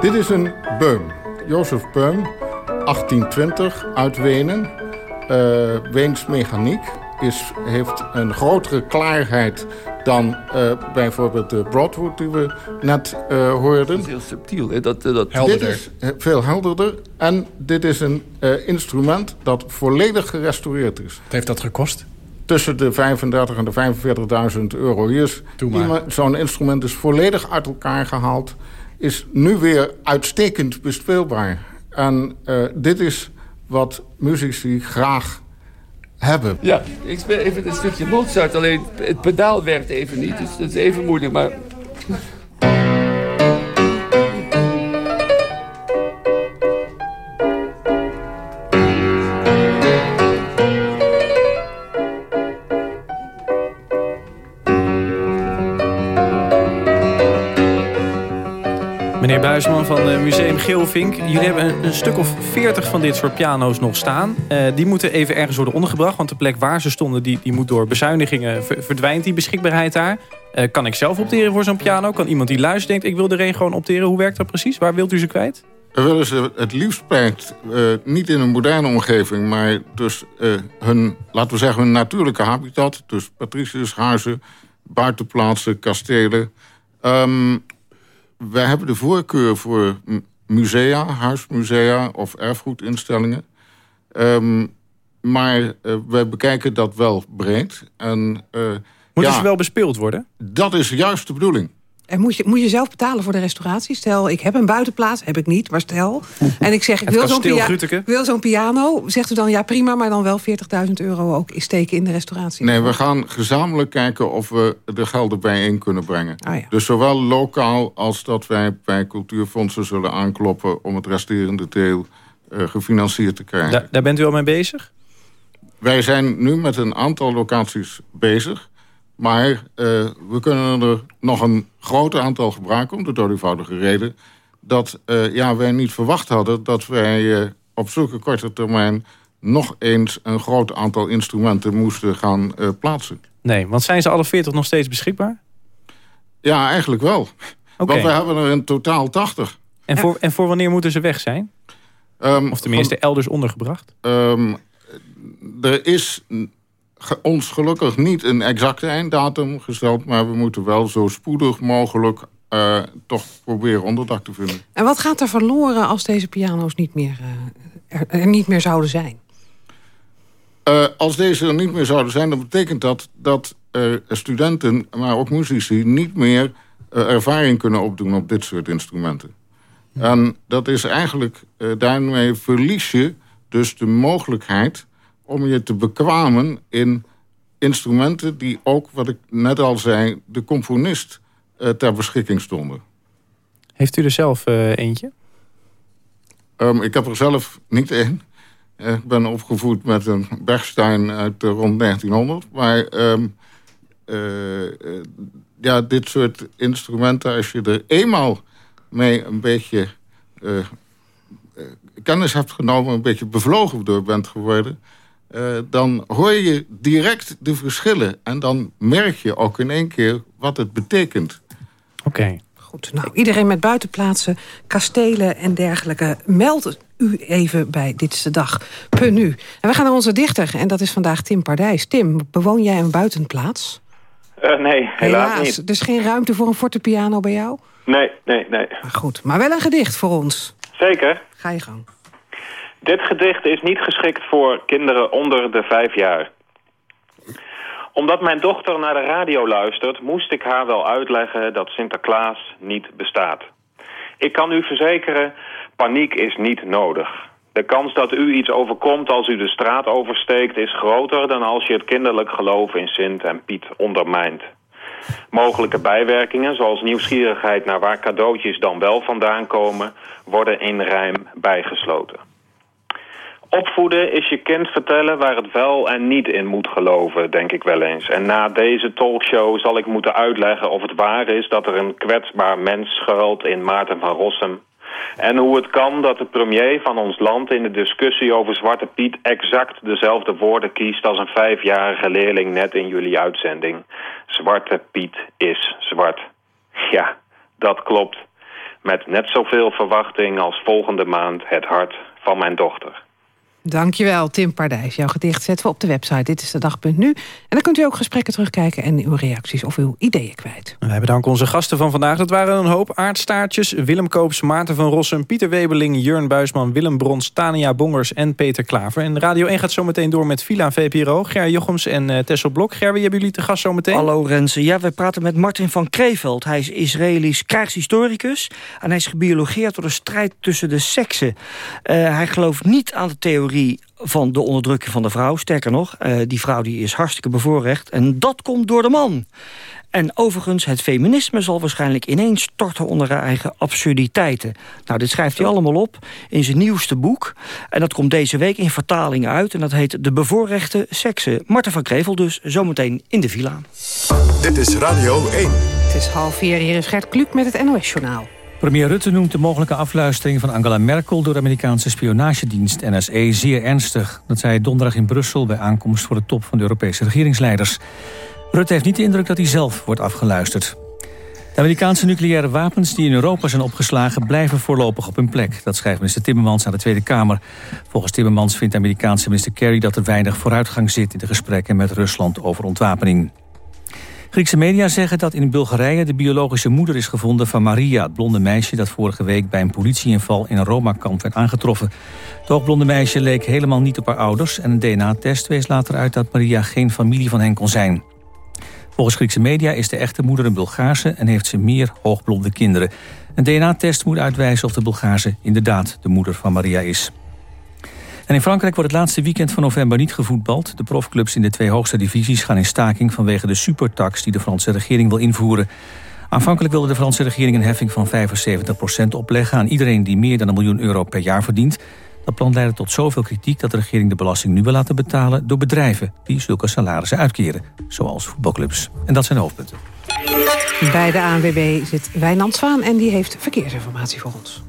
Dit is een beum. Jozef Beum, 1820, uit Wenen. Eh, Weens mechaniek is, heeft een grotere klaarheid dan eh, bijvoorbeeld de Broadwood die we net eh, hoorden. Dat is heel subtiel. Hè? Dat, dat... Dit is veel helderder. En dit is een eh, instrument dat volledig gerestaureerd is. Wat heeft dat gekost? Tussen de 35 en de 45.000 euro. Hier is Zo'n instrument is volledig uit elkaar gehaald. Is nu weer uitstekend bespeelbaar. En eh, dit is wat muzici graag hebben. Ja, ik speel even een stukje Mozart, alleen het pedaal werkt even niet. Dus dat is even moeilijk, maar... Buisman van eh, Museum Geelvink. Jullie hebben een, stuk of veertig van dit soort piano's nog staan. Eh, die moeten even ergens worden ondergebracht. Want de plek waar ze stonden, die, die moet door bezuinigingen... ver- verdwijnt die beschikbaarheid daar. Eh, kan ik zelf opteren voor zo'n piano? Kan iemand die luistert denkt, ik wil er een gewoon opteren? Hoe werkt dat precies? Waar wilt u ze kwijt? We willen ze het liefst kwijt, niet in een moderne omgeving... maar dus hun, laten we zeggen, hun natuurlijke habitat. Dus patriciërshuizen, buitenplaatsen, kastelen. Ehm wij hebben de voorkeur voor musea, huismusea of erfgoedinstellingen. Ehm, maar eh, wij bekijken dat wel breed. En, eh, Moeten ja, ze wel bespeeld worden? Dat is juist de bedoeling. En moet je, moet je zelf betalen voor de restauratie? Stel, ik heb een buitenplaats, heb ik niet, maar stel. [LAUGHS] En ik zeg, ik wil zo'n pia- wil zo'n piano. Zegt u dan, ja prima, maar dan wel 40.000 euro ook steken in de restauratie? Nee, we gaan gezamenlijk kijken of we de gelden bijeen kunnen brengen. Ah, ja. Dus zowel lokaal als dat wij bij cultuurfondsen zullen aankloppen... om het resterende deel eh, gefinancierd te krijgen. Daar, daar bent u al mee bezig? Wij zijn nu met een aantal locaties bezig. Maar eh, we kunnen er nog een groot aantal gebruiken... om de doodeenvoudige reden dat eh, ja, wij niet verwacht hadden... dat wij eh, op zulke korte termijn nog eens een groot aantal instrumenten moesten gaan plaatsen. Nee, want zijn ze alle 40 nog steeds beschikbaar? Ja, eigenlijk wel. Oké. Want we hebben er in totaal 80. En voor, en voor wanneer moeten ze weg zijn? of tenminste elders ondergebracht? Ehm, er is ons gelukkig niet een exacte einddatum gesteld... maar we moeten wel zo spoedig mogelijk eh, toch proberen onderdak te vinden. En wat gaat er verloren als deze piano's niet meer, eh, er, er niet meer zouden zijn? Eh, als deze er niet meer zouden zijn, dan betekent dat dat studenten, maar ook muzici, niet meer ervaring kunnen opdoen op dit soort instrumenten. En dat is eigenlijk, daarmee verlies je dus de mogelijkheid om je te bekwamen in instrumenten die ook, wat ik net al zei, de componist eh, ter beschikking stonden. Heeft u er zelf eh, eentje? Ehm, ik heb er zelf niet één. Eh, ik ben opgevoed met een Bergstein uit rond 1900. Maar ehm, eh, eh, ja, dit soort instrumenten, als je er eenmaal mee een beetje kennis hebt genomen... een beetje bevlogen door bent geworden... eh, dan hoor je direct de verschillen. En dan merk je ook in één keer wat het betekent. Oké. Goed, nou, iedereen met buitenplaatsen, kastelen en dergelijke... meld u even bij Dit is de Dag. nu. En we gaan naar onze dichter, en dat is vandaag Tim Pardijs. Tim, bewoon jij een buitenplaats? Eh, nee, helaas, niet. Er is geen ruimte voor een fortepiano bij jou? Nee, nee, nee. Goed, maar wel een gedicht voor ons. Zeker. Ga je gang. Dit gedicht is niet geschikt voor kinderen onder de vijf jaar. Omdat mijn dochter naar de radio luistert... moest ik haar wel uitleggen dat Sinterklaas niet bestaat. Ik kan u verzekeren, paniek is niet nodig. De kans dat u iets overkomt als u de straat oversteekt... is groter dan als je het kinderlijk geloof in Sint en Piet ondermijnt. Mogelijke bijwerkingen, zoals nieuwsgierigheid naar waar cadeautjes dan wel vandaan komen, worden in rijm bijgesloten. Opvoeden is je kind vertellen waar het wel en niet in moet geloven, denk ik wel eens. En na deze talkshow zal ik moeten uitleggen of het waar is dat er een kwetsbaar mens schuilt in Maarten van Rossum. En hoe het kan dat de premier van ons land in de discussie over Zwarte Piet exact dezelfde woorden kiest als een vijfjarige leerling net in jullie uitzending. Zwarte Piet is zwart. Ja, dat klopt. Met net zoveel verwachting als volgende maand het hart van mijn dochter. Dankjewel, Tim Pardijs. Jouw gedicht zetten we op de website. Dit is de dag.nu. En dan kunt u ook gesprekken terugkijken en uw reacties of uw ideeën kwijt. Wij bedanken onze gasten van vandaag. Dat waren een hoop aardstaartjes. Willem Koops, Maarten van Rossum, Pieter Webeling, Jurn Buisman, Willem Brons, Tania Bongers en Peter Klaver. En Radio 1 gaat zo meteen door met Villa VPRO. Ger Jochems en uh, Tessel Blok. Ger, wie hebben jullie te gast zo meteen? Hallo Renze. Ja, we praten met Martin van Kreveld. Hij is Israëlisch krijgshistoricus. En hij is gebiologeerd door de strijd tussen de seksen. Uh, hij gelooft niet aan de theorie van de onderdrukking van de vrouw. Sterker nog, uh, die vrouw die is hartstikke bevoorrecht. En dat komt door de man. En overigens, het feminisme zal waarschijnlijk ineens storten onder haar eigen absurditeiten. Nou, dit schrijft hij allemaal op in zijn nieuwste boek. En dat komt deze week in vertaling uit. En dat heet De Bevoorrechte Seksen. Marten van Krevel dus, zometeen in de villa. Dit is Radio 1. Het is half vier, hier is Gert Kluk met het NOS-journaal. Premier Rutte noemt de mogelijke afluistering van Angela Merkel... door de Amerikaanse spionagedienst NSE zeer ernstig. Dat zei hij donderdag in Brussel bij aankomst voor de top van de Europese regeringsleiders. Rutte heeft niet de indruk dat hij zelf wordt afgeluisterd. De Amerikaanse nucleaire wapens die in Europa zijn opgeslagen... blijven voorlopig op hun plek. Dat schrijft minister Timmermans aan de Tweede Kamer. Volgens Timmermans vindt de Amerikaanse minister Kerry... dat er weinig vooruitgang zit in de gesprekken met Rusland over ontwapening. Griekse media zeggen dat in Bulgarije de biologische moeder is gevonden van Maria, het blonde meisje dat vorige week bij een politieinval in een Roma-kamp werd aangetroffen. Het hoogblonde meisje leek helemaal niet op haar ouders en een DNA-test wees later uit dat Maria geen familie van hen kon zijn. Volgens Griekse media is de echte moeder een Bulgaarse en heeft ze meer hoogblonde kinderen. Een DNA-test moet uitwijzen of de Bulgaarse inderdaad de moeder van Maria is. En in Frankrijk wordt het laatste weekend van november niet gevoetbald. De profclubs in de twee hoogste divisies gaan in staking... vanwege de supertax die de Franse regering wil invoeren. Aanvankelijk wilde de Franse regering een heffing van 75% opleggen... aan iedereen die meer dan een miljoen euro per jaar verdient. Dat plan leidde tot zoveel kritiek dat de regering de belasting nu wil laten betalen... door bedrijven die zulke salarissen uitkeren, zoals voetbalclubs. En dat zijn de hoofdpunten. Bij de ANWB zit Wijnand Zwaan en die heeft verkeersinformatie voor ons.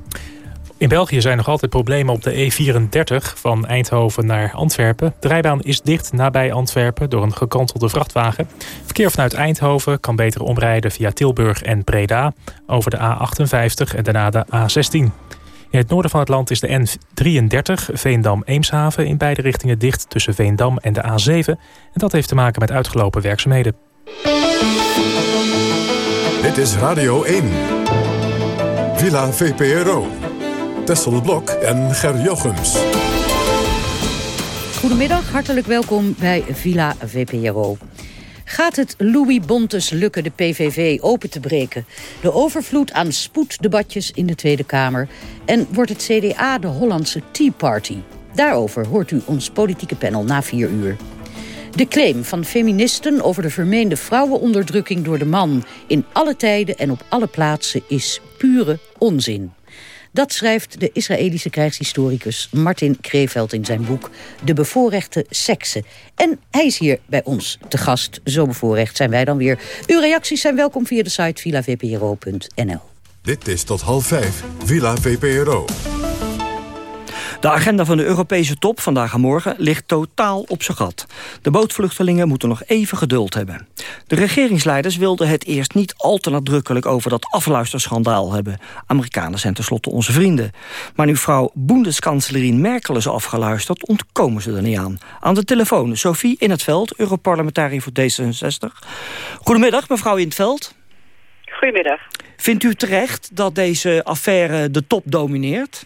In België zijn nog altijd problemen op de E34 van Eindhoven naar Antwerpen. De rijbaan is dicht nabij Antwerpen door een gekantelde vrachtwagen. Verkeer vanuit Eindhoven kan beter omrijden via Tilburg en Breda... over de A58 en daarna de A16. In het noorden van het land is de N33 Veendam-Eemshaven... in beide richtingen dicht tussen Veendam en de A7. En dat heeft te maken met uitgelopen werkzaamheden. Dit is Radio 1. Villa VPRO. Tessel Blok en Ger Jochems. Goedemiddag, hartelijk welkom bij Villa VPRO. Gaat het Louis Bontes lukken de PVV open te breken? De overvloed aan spoeddebatjes in de Tweede Kamer. En wordt het CDA de Hollandse Tea Party? Daarover hoort u ons politieke panel na vier uur. De claim van feministen over de vermeende vrouwenonderdrukking door de man... in alle tijden en op alle plaatsen is pure onzin. Dat schrijft de Israëlische krijgshistoricus Martin Kreveld in zijn boek De bevoorrechte seksen. En hij is hier bij ons te gast. Zo bevoorrecht zijn wij dan weer. Uw reacties zijn welkom via de site villavpro.nl. Dit is tot half vijf, Villa VPRO. De agenda van de Europese top vandaag en morgen ligt totaal op zijn gat. De bootvluchtelingen moeten nog even geduld hebben. De regeringsleiders wilden het eerst niet al te nadrukkelijk over dat afluisterschandaal hebben. Amerikanen zijn tenslotte onze vrienden. Maar nu vrouw Bundeskanzlerin Merkel is afgeluisterd, ontkomen ze er niet aan. Aan de telefoon Sophie in het veld, Europarlementariër voor D66. Goedemiddag, mevrouw in het veld. Goedemiddag. Vindt u terecht dat deze affaire de top domineert?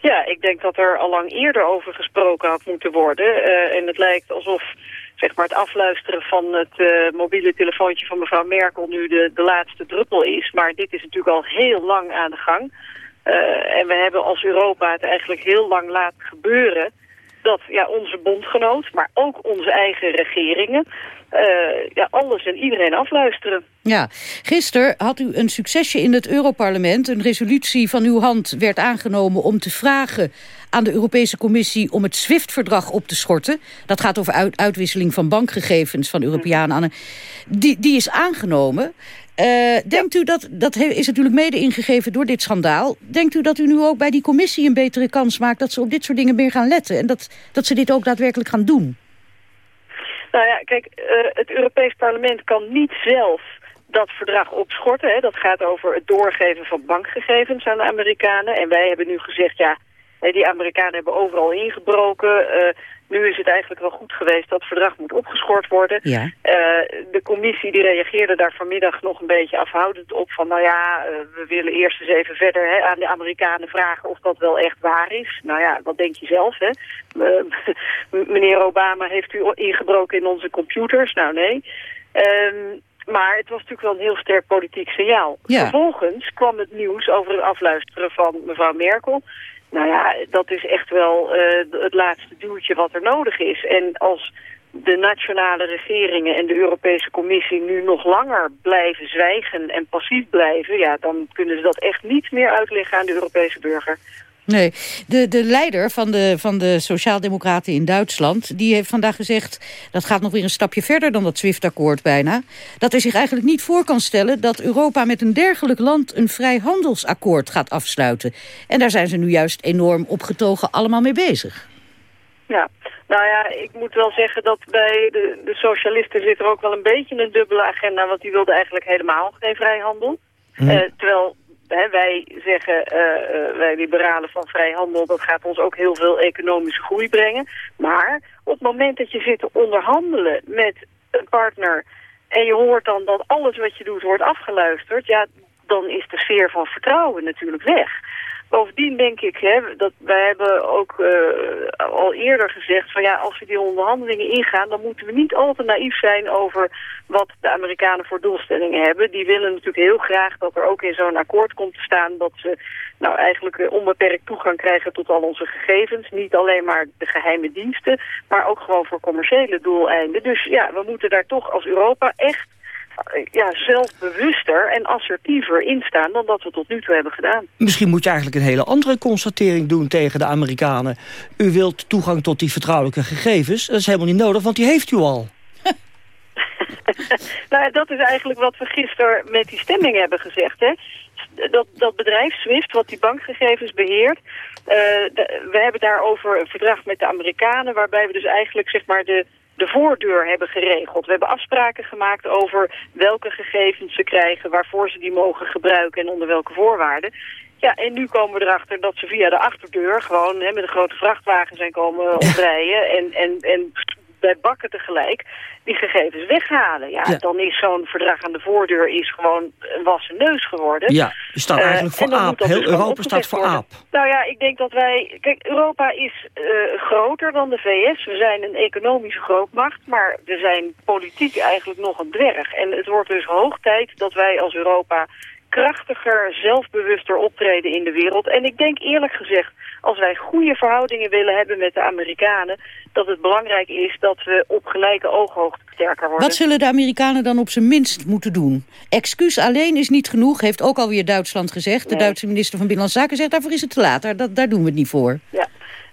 Ja, ik denk dat er al lang eerder over gesproken had moeten worden. Uh, en het lijkt alsof zeg maar, het afluisteren van het uh, mobiele telefoontje van mevrouw Merkel nu de, de laatste druppel is. Maar dit is natuurlijk al heel lang aan de gang. Uh, en we hebben als Europa het eigenlijk heel lang laten gebeuren dat ja, onze bondgenoot, maar ook onze eigen regeringen... Uh, ja, alles en iedereen afluisteren. Ja, gisteren had u een succesje in het Europarlement. Een resolutie van uw hand werd aangenomen om te vragen aan de Europese Commissie om het SWIFT-verdrag op te schorten. Dat gaat over uit uitwisseling van bankgegevens van Europeanen. Die, die is aangenomen. Uh, denkt u dat, dat is natuurlijk mede ingegeven door dit schandaal... denkt u dat u nu ook bij die commissie een betere kans maakt... dat ze op dit soort dingen meer gaan letten... en dat, dat ze dit ook daadwerkelijk gaan doen? Nou ja, kijk, uh, het Europees Parlement kan niet zelf dat verdrag opschorten. Hè. Dat gaat over het doorgeven van bankgegevens aan de Amerikanen. En wij hebben nu gezegd, ja, die Amerikanen hebben overal ingebroken. Eh, nu is het eigenlijk wel goed geweest dat het verdrag moet opgeschort worden. Ja. Eh, de commissie die reageerde daar vanmiddag nog een beetje afhoudend op van... nou ja, eh, we willen eerst eens even verder hè, aan de Amerikanen vragen of dat wel echt waar is. Nou ja, wat denk je zelf, hè? Eh, [LAUGHS] meneer Obama, heeft u ingebroken in onze computers? Nou, nee. Ehm, maar het was natuurlijk wel een heel sterk politiek signaal. Ja. Vervolgens kwam het nieuws over het afluisteren van mevrouw Merkel. Nou ja, dat is echt wel eh, het laatste duwtje wat er nodig is. En als de nationale regeringen en de Europese Commissie nu nog langer blijven zwijgen en passief blijven... ja, dan kunnen ze dat echt niet meer uitleggen aan de Europese burger. Nee, de, de leider van de, van de Sociaaldemocraten in Duitsland... die heeft vandaag gezegd, dat gaat nog weer een stapje verder dan dat SWIFT-akkoord bijna... dat hij zich eigenlijk niet voor kan stellen dat Europa met een dergelijk land... een vrijhandelsakkoord gaat afsluiten. En daar zijn ze nu juist enorm opgetogen allemaal mee bezig. Ja, nou ja, ik moet wel zeggen dat bij de, de socialisten zit er ook wel een beetje een dubbele agenda... want die wilden eigenlijk helemaal geen vrijhandel. Eh, terwijl wij zeggen, eh, wij liberalen van vrijhandel... dat gaat ons ook heel veel economische groei brengen. Maar op het moment dat je zit te onderhandelen met een partner... en je hoort dan dat alles wat je doet wordt afgeluisterd... ja, dan is de sfeer van vertrouwen natuurlijk weg. Bovendien denk ik, hè, dat wij hebben ook eh, al eerder gezegd... van ja, als we die onderhandelingen ingaan... dan moeten we niet al te naïef zijn over wat de Amerikanen voor doelstellingen hebben. Die willen natuurlijk heel graag dat er ook in zo'n akkoord komt te staan... dat ze nou eigenlijk eh, onbeperkt toegang krijgen tot al onze gegevens. Niet alleen maar de geheime diensten, maar ook gewoon voor commerciële doeleinden. Dus ja, we moeten daar toch als Europa echt ja, zelfbewuster en assertiever in staan dan dat we tot nu toe hebben gedaan. Misschien moet je eigenlijk een hele andere constatering doen tegen de Amerikanen. U wilt toegang tot die vertrouwelijke gegevens. Dat is helemaal niet nodig, want die heeft u al. [LAUGHS] nou, dat is eigenlijk wat we gisteren met die stemming hebben gezegd. Hè? Dat, dat bedrijf SWIFT, wat die bankgegevens beheert... eh, de- we hebben daarover een verdrag met de Amerikanen... waarbij we dus eigenlijk zeg maar de, de voordeur hebben geregeld. We hebben afspraken gemaakt over welke gegevens ze krijgen... waarvoor ze die mogen gebruiken en onder welke voorwaarden. Ja, en nu komen we erachter dat ze via de achterdeur... gewoon hè, met een grote vrachtwagen zijn komen oprijden... en, en, en bij bakken tegelijk die gegevens weghalen. Ja, Ja. dan is zo'n verdrag aan de voordeur is gewoon een wassen neus geworden. Ja, je staat Eh, eigenlijk voor aap. Heel dus Europa staat voor worden. aap. Nou ja, ik denk dat wij... Kijk, Europa is eh, groter dan de VS. We zijn een economische grootmacht, maar we zijn politiek eigenlijk nog een dwerg. En het wordt dus hoog tijd dat wij als Europa krachtiger, zelfbewuster optreden in de wereld. En ik denk eerlijk gezegd, als wij goede verhoudingen willen hebben met de Amerikanen... dat het belangrijk is dat we op gelijke ooghoogte sterker worden. Wat zullen de Amerikanen dan op zijn minst moeten doen? Excuus alleen is niet genoeg, heeft ook alweer Duitsland gezegd. De Nee. Duitse minister van Binnenlandse Zaken zegt, daarvoor is het te laat. Daar, daar doen we het niet voor. Ja.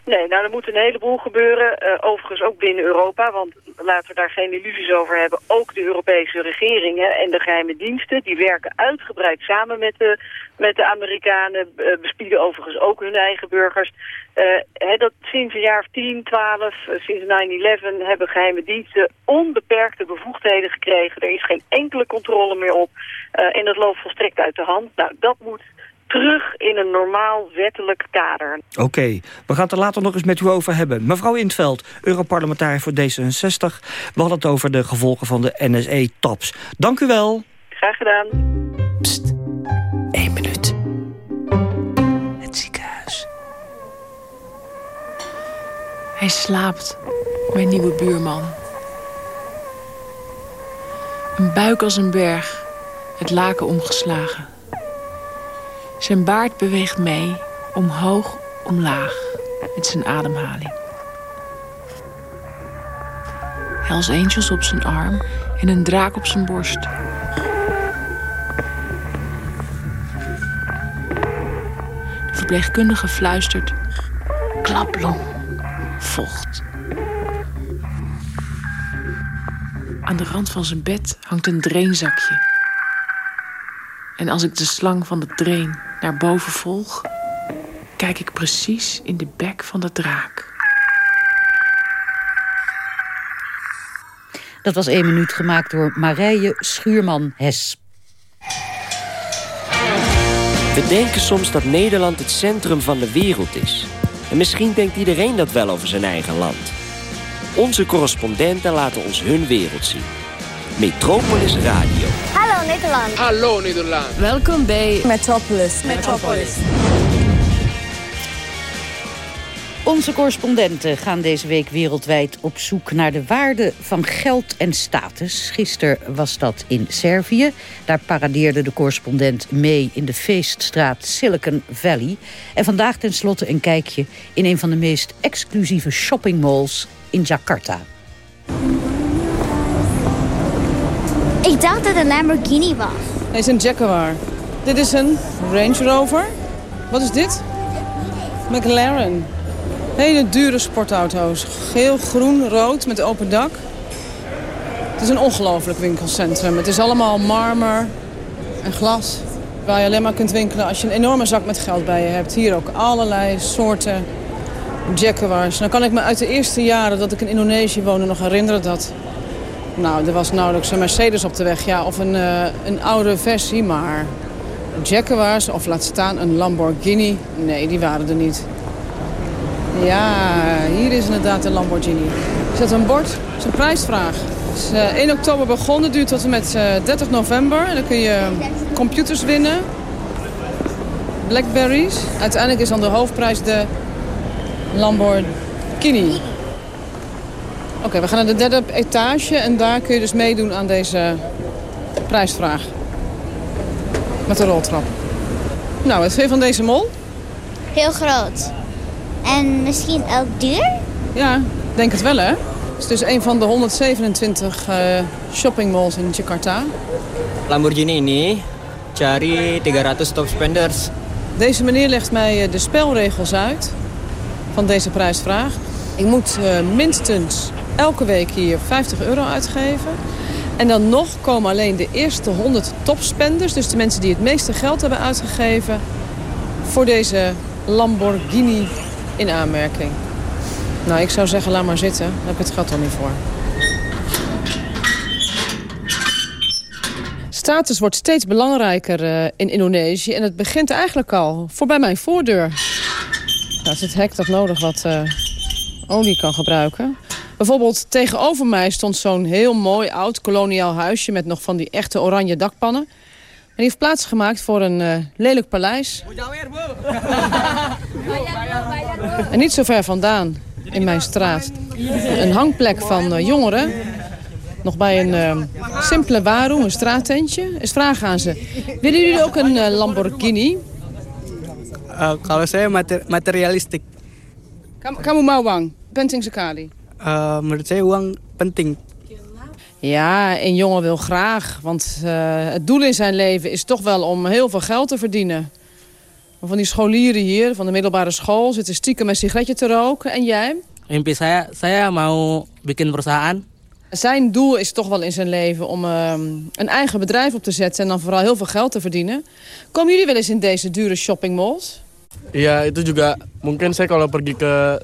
Nee, nou er moet een heleboel gebeuren. Eh, overigens ook binnen Europa, want laten we daar geen illusies over hebben. Ook de Europese regeringen en de geheime diensten, die werken uitgebreid samen met de, met de Amerikanen. eh, bespieden overigens ook hun eigen burgers. Eh, dat sinds een jaar of 10, 12, eh, sinds 9-11 hebben geheime diensten onbeperkte bevoegdheden gekregen. Er is geen enkele controle meer op en dat loopt volstrekt uit de hand. Nou, dat moet terug in een normaal wettelijk kader. Oké, we gaan het er later nog eens met u over hebben. Mevrouw Intveld, Europarlementariër voor D66. We hadden het over de gevolgen van de NSE-taps. Dank u wel. Graag gedaan. Eén minuut. Het ziekenhuis. Hij slaapt, mijn nieuwe buurman. Een buik als een berg, het laken omgeslagen. Zijn baard beweegt mee, omhoog, omlaag, met zijn ademhaling. Hells Angels op zijn arm en een draak op zijn borst. De verpleegkundige fluistert... Klaplong, vocht. Aan de rand van zijn bed hangt een drainzakje. En als ik de slang van de drain naar boven volg, kijk ik precies in de bek van de draak. Dat was één minuut gemaakt door Marije Schuurman-Hes. We denken soms dat Nederland het centrum van de wereld is. En misschien denkt iedereen dat wel over zijn eigen land. Onze correspondenten laten ons hun wereld zien. Metropolis Radio. Hallo Nederland. Hallo Nederland. Welkom bij Metropolis. Metropolis. Onze correspondenten gaan deze week wereldwijd op zoek naar de waarde van geld en status. Gisteren was dat in Servië. Daar paradeerde de correspondent mee in de feeststraat Silicon Valley. En vandaag tenslotte een kijkje in een van de meest exclusieve shoppingmalls in Jakarta. Ik dacht dat het een Lamborghini was. Hij is een Jaguar. Dit is een Range Rover. Wat is dit? McLaren. Hele dure sportauto's. Geel, groen, rood met open dak. Het is een ongelooflijk winkelcentrum. Het is allemaal marmer en glas. Waar je alleen maar kunt winkelen als je een enorme zak met geld bij je hebt. Hier ook allerlei soorten Jaguars. Dan kan ik me uit de eerste jaren dat ik in Indonesië woonde nog herinneren dat... Nou, er was nauwelijks een Mercedes op de weg. Ja, of een, eh, een oude versie, maar Jaguars of laat staan een Lamborghini. Nee, die waren er niet. Ja, hier is inderdaad een Lamborghini. Is een bord? Dat is een prijsvraag. Het is eh, 1 oktober begonnen, duurt tot en met eh, 30 november. En dan kun je computers winnen. Blackberries. Uiteindelijk is dan de hoofdprijs de Lamborghini. Oké, we gaan naar de derde etage en daar kun je dus meedoen aan deze prijsvraag. Met de roltrap. Nou, wat vind je van deze mol? Heel groot. En misschien ook duur? Ja, ik denk het wel hè. Het is dus een van de 127 eh, shoppingmalls in Jakarta. Lamborghini ini cari 300 top spenders. Deze meneer legt mij eh, de spelregels uit van deze prijsvraag. Ik moet eh, minstens elke week hier 50 euro uitgeven. En dan nog komen alleen de eerste 100 topspenders... dus de mensen die het meeste geld hebben uitgegeven... voor deze Lamborghini in aanmerking. Nou, ik zou zeggen, laat maar zitten. Daar heb je het geld al niet voor. Status wordt steeds belangrijker eh, in Indonesië. En het begint eigenlijk al voorbij mijn voordeur. Dat is het hek dat nodig wat eh, olie kan gebruiken. Bijvoorbeeld tegenover mij stond zo'n heel mooi oud koloniaal huisje... met nog van die echte oranje dakpannen. En die heeft plaatsgemaakt voor een eh, lelijk paleis. [LAUGHS] En niet zo ver vandaan, in mijn straat, een hangplek van eh, jongeren. Nog bij een eh, simpele warung, een straattentje. Eens vragen aan ze, willen jullie ook een eh, Lamborghini? Eh, kalau saya mater materialistik. Kamu, kamu mau? Penting sekali. Eh, menurut saya uang penting. Ja, een jongen wil graag. Want eh, het doel in zijn leven is toch wel om heel veel geld te verdienen. Van die scholieren hier, van de middelbare school... zitten stiekem een sigaretje te roken. En jij? Mimpi saya, saya mau bikin perusahaan. Zijn doel is toch wel in zijn leven om ehm, een eigen bedrijf op te zetten... en dan vooral heel veel geld te verdienen. Komen jullie wel eens in deze dure shoppingmalls? Iya, itu juga mungkin saya kalau pergi ke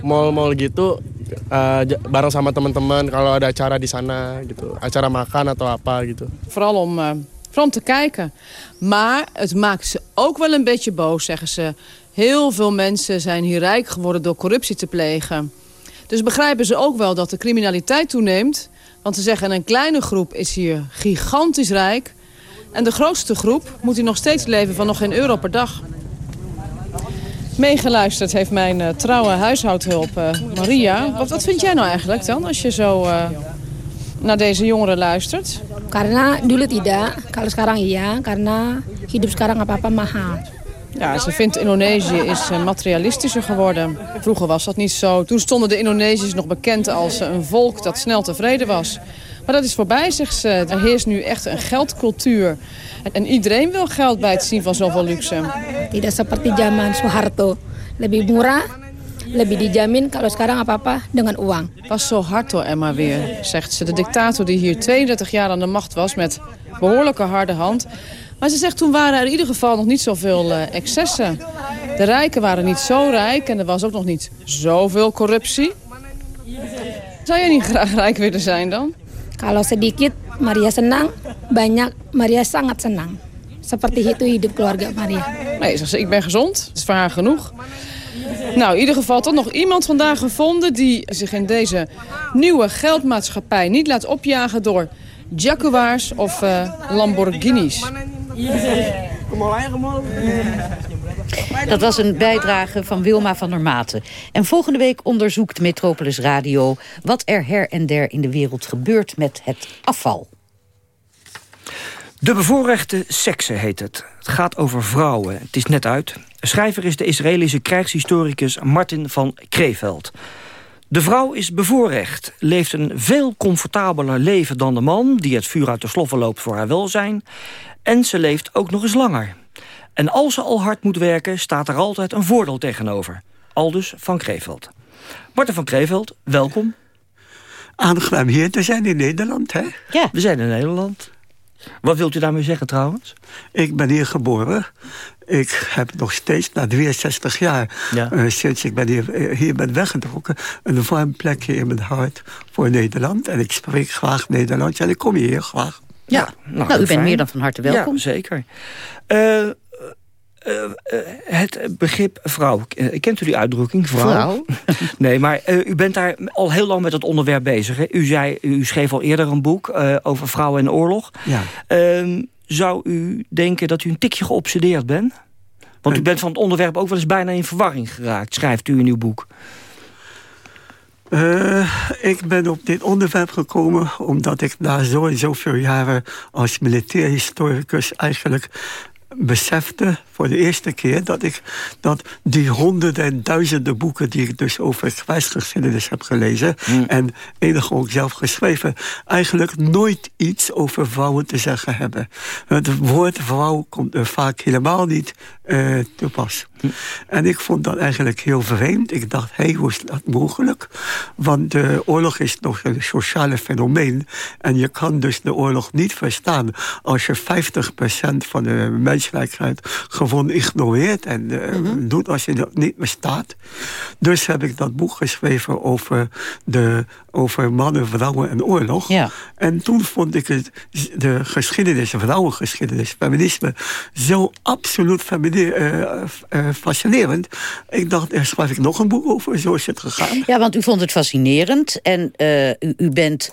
mall-mall gitu ja- bareng sama teman-teman kalau ada acara di sana gitu, acara makan atau apa gitu. Vooral om, eh, vooral te kijken. Maar het maakt ze ook wel een beetje boos, zeggen ze. Heel veel mensen zijn hier rijk geworden door corruptie te plegen. Dus begrijpen ze ook wel dat de criminaliteit toeneemt. Want ze zeggen een kleine groep is hier gigantisch rijk. En de grootste groep moet hier nog steeds leven van nog geen euro per dag. Meegeluisterd heeft mijn eh, trouwe huishoudhulp eh, Maria. Wat, wat vind jij nou eigenlijk dan als je zo eh, naar deze jongeren luistert? Karena dulu tidak, kalau sekarang iya, karena hidup sekarang apa-apa mahal. Ja, ze vindt Indonesië is materialistischer geworden. Vroeger was dat niet zo. Toen stonden de Indonesiërs nog bekend als een volk dat snel tevreden was. Maar dat is voorbij, zegt ze. Er heerst nu echt een geldcultuur. En, en iedereen wil geld bij het zien van zoveel luxe. Tidak seperti zaman Soeharto. Lebih murah, lebih dijamin kalau sekarang apa-apa dengan uang. Was Suharto er maar weer, zegt ze. De dictator die hier 32 jaar aan de macht was met behoorlijke harde hand. Maar ze zegt toen waren er in ieder geval nog niet zoveel eh, excessen. De rijken waren niet zo rijk en er was ook nog niet zoveel corruptie. Zou jij niet [LAUGHS] graag rijk willen zijn dan? Kalau sedikit Maria senang, banyak Maria sangat senang. Seperti itu hidup keluarga Maria. Nee, ze, ik ben gezond. Dat is voor haar genoeg. Nou, in ieder geval toch nog iemand vandaag gevonden... die zich in deze nieuwe geldmaatschappij niet laat opjagen door Jaguars of eh, Lamborghinis. Dat was een bijdrage van Wilma van der Maten. En volgende week onderzoekt Metropolis Radio... wat er her en der in de wereld gebeurt met het afval. De bevoorrechte seksen heet het. Het gaat over vrouwen. Het is net uit. Schrijver is de Israëlische krijgshistoricus Martin van Kreeveld. De vrouw is bevoorrecht, leeft een veel comfortabeler leven dan de man... die het vuur uit de sloffen loopt voor haar welzijn. En ze leeft ook nog eens langer. En als ze al hard moet werken, staat er altijd een voordeel tegenover. Aldus van Kreeveld. Martin van Kreeveld, welkom. Aangenaam hier te zijn in Nederland, hè? Ja. We zijn in Nederland. Wat wilt u daarmee zeggen trouwens? Ik ben hier geboren. Ik heb nog steeds, na 63 jaar, Ja. eh, sinds ik ben hier, eh, hier ben weggetrokken... een warm plekje in mijn hart voor Nederland. En ik spreek graag Nederlands en ik kom hier graag. Ja, Nou, u bent meer dan van harte welkom. Ja, zeker. Eh, eh, eh, het begrip vrouw, kent u die uitdrukking? Vrouw? Vrouw? [LAUGHS] nee, maar eh, u bent daar al heel lang met het onderwerp bezig. Hè? U, zei, u schreef al eerder een boek over vrouwen en oorlog. Ja. Ehm, zou u denken dat u een tikje geobsedeerd bent? Want u bent van het onderwerp ook wel eens bijna in verwarring geraakt, schrijft u in uw boek. Ik ben op dit onderwerp gekomen omdat ik na zo en zoveel jaren als militair historicus eigenlijk besefte voor de eerste keer dat ik dat die honderden en duizenden boeken die ik dus over kwijtgeschiedenis heb gelezen en enige ook zelf geschreven, eigenlijk nooit iets over vrouwen te zeggen hebben. Het woord vrouw komt er vaak helemaal niet eh, te pas. En ik vond dat eigenlijk heel vreemd. Ik dacht, hé, hey, hoe is dat mogelijk? Want de oorlog is nog een sociale fenomeen. En je kan dus de oorlog niet verstaan... als je 50% van de gewoon ignoreert... en eh, doet als je dat niet bestaat. Dus heb ik dat boek geschreven over, de, over mannen, vrouwen en oorlog. Ja. En toen vond ik het, de geschiedenis, vrouwengeschiedenis, feminisme... zo absoluut eh, eh, fascinerend. Ik dacht, er schrijf ik nog een boek over, zo is het gegaan. Ja, want u vond het fascinerend. En u, u bent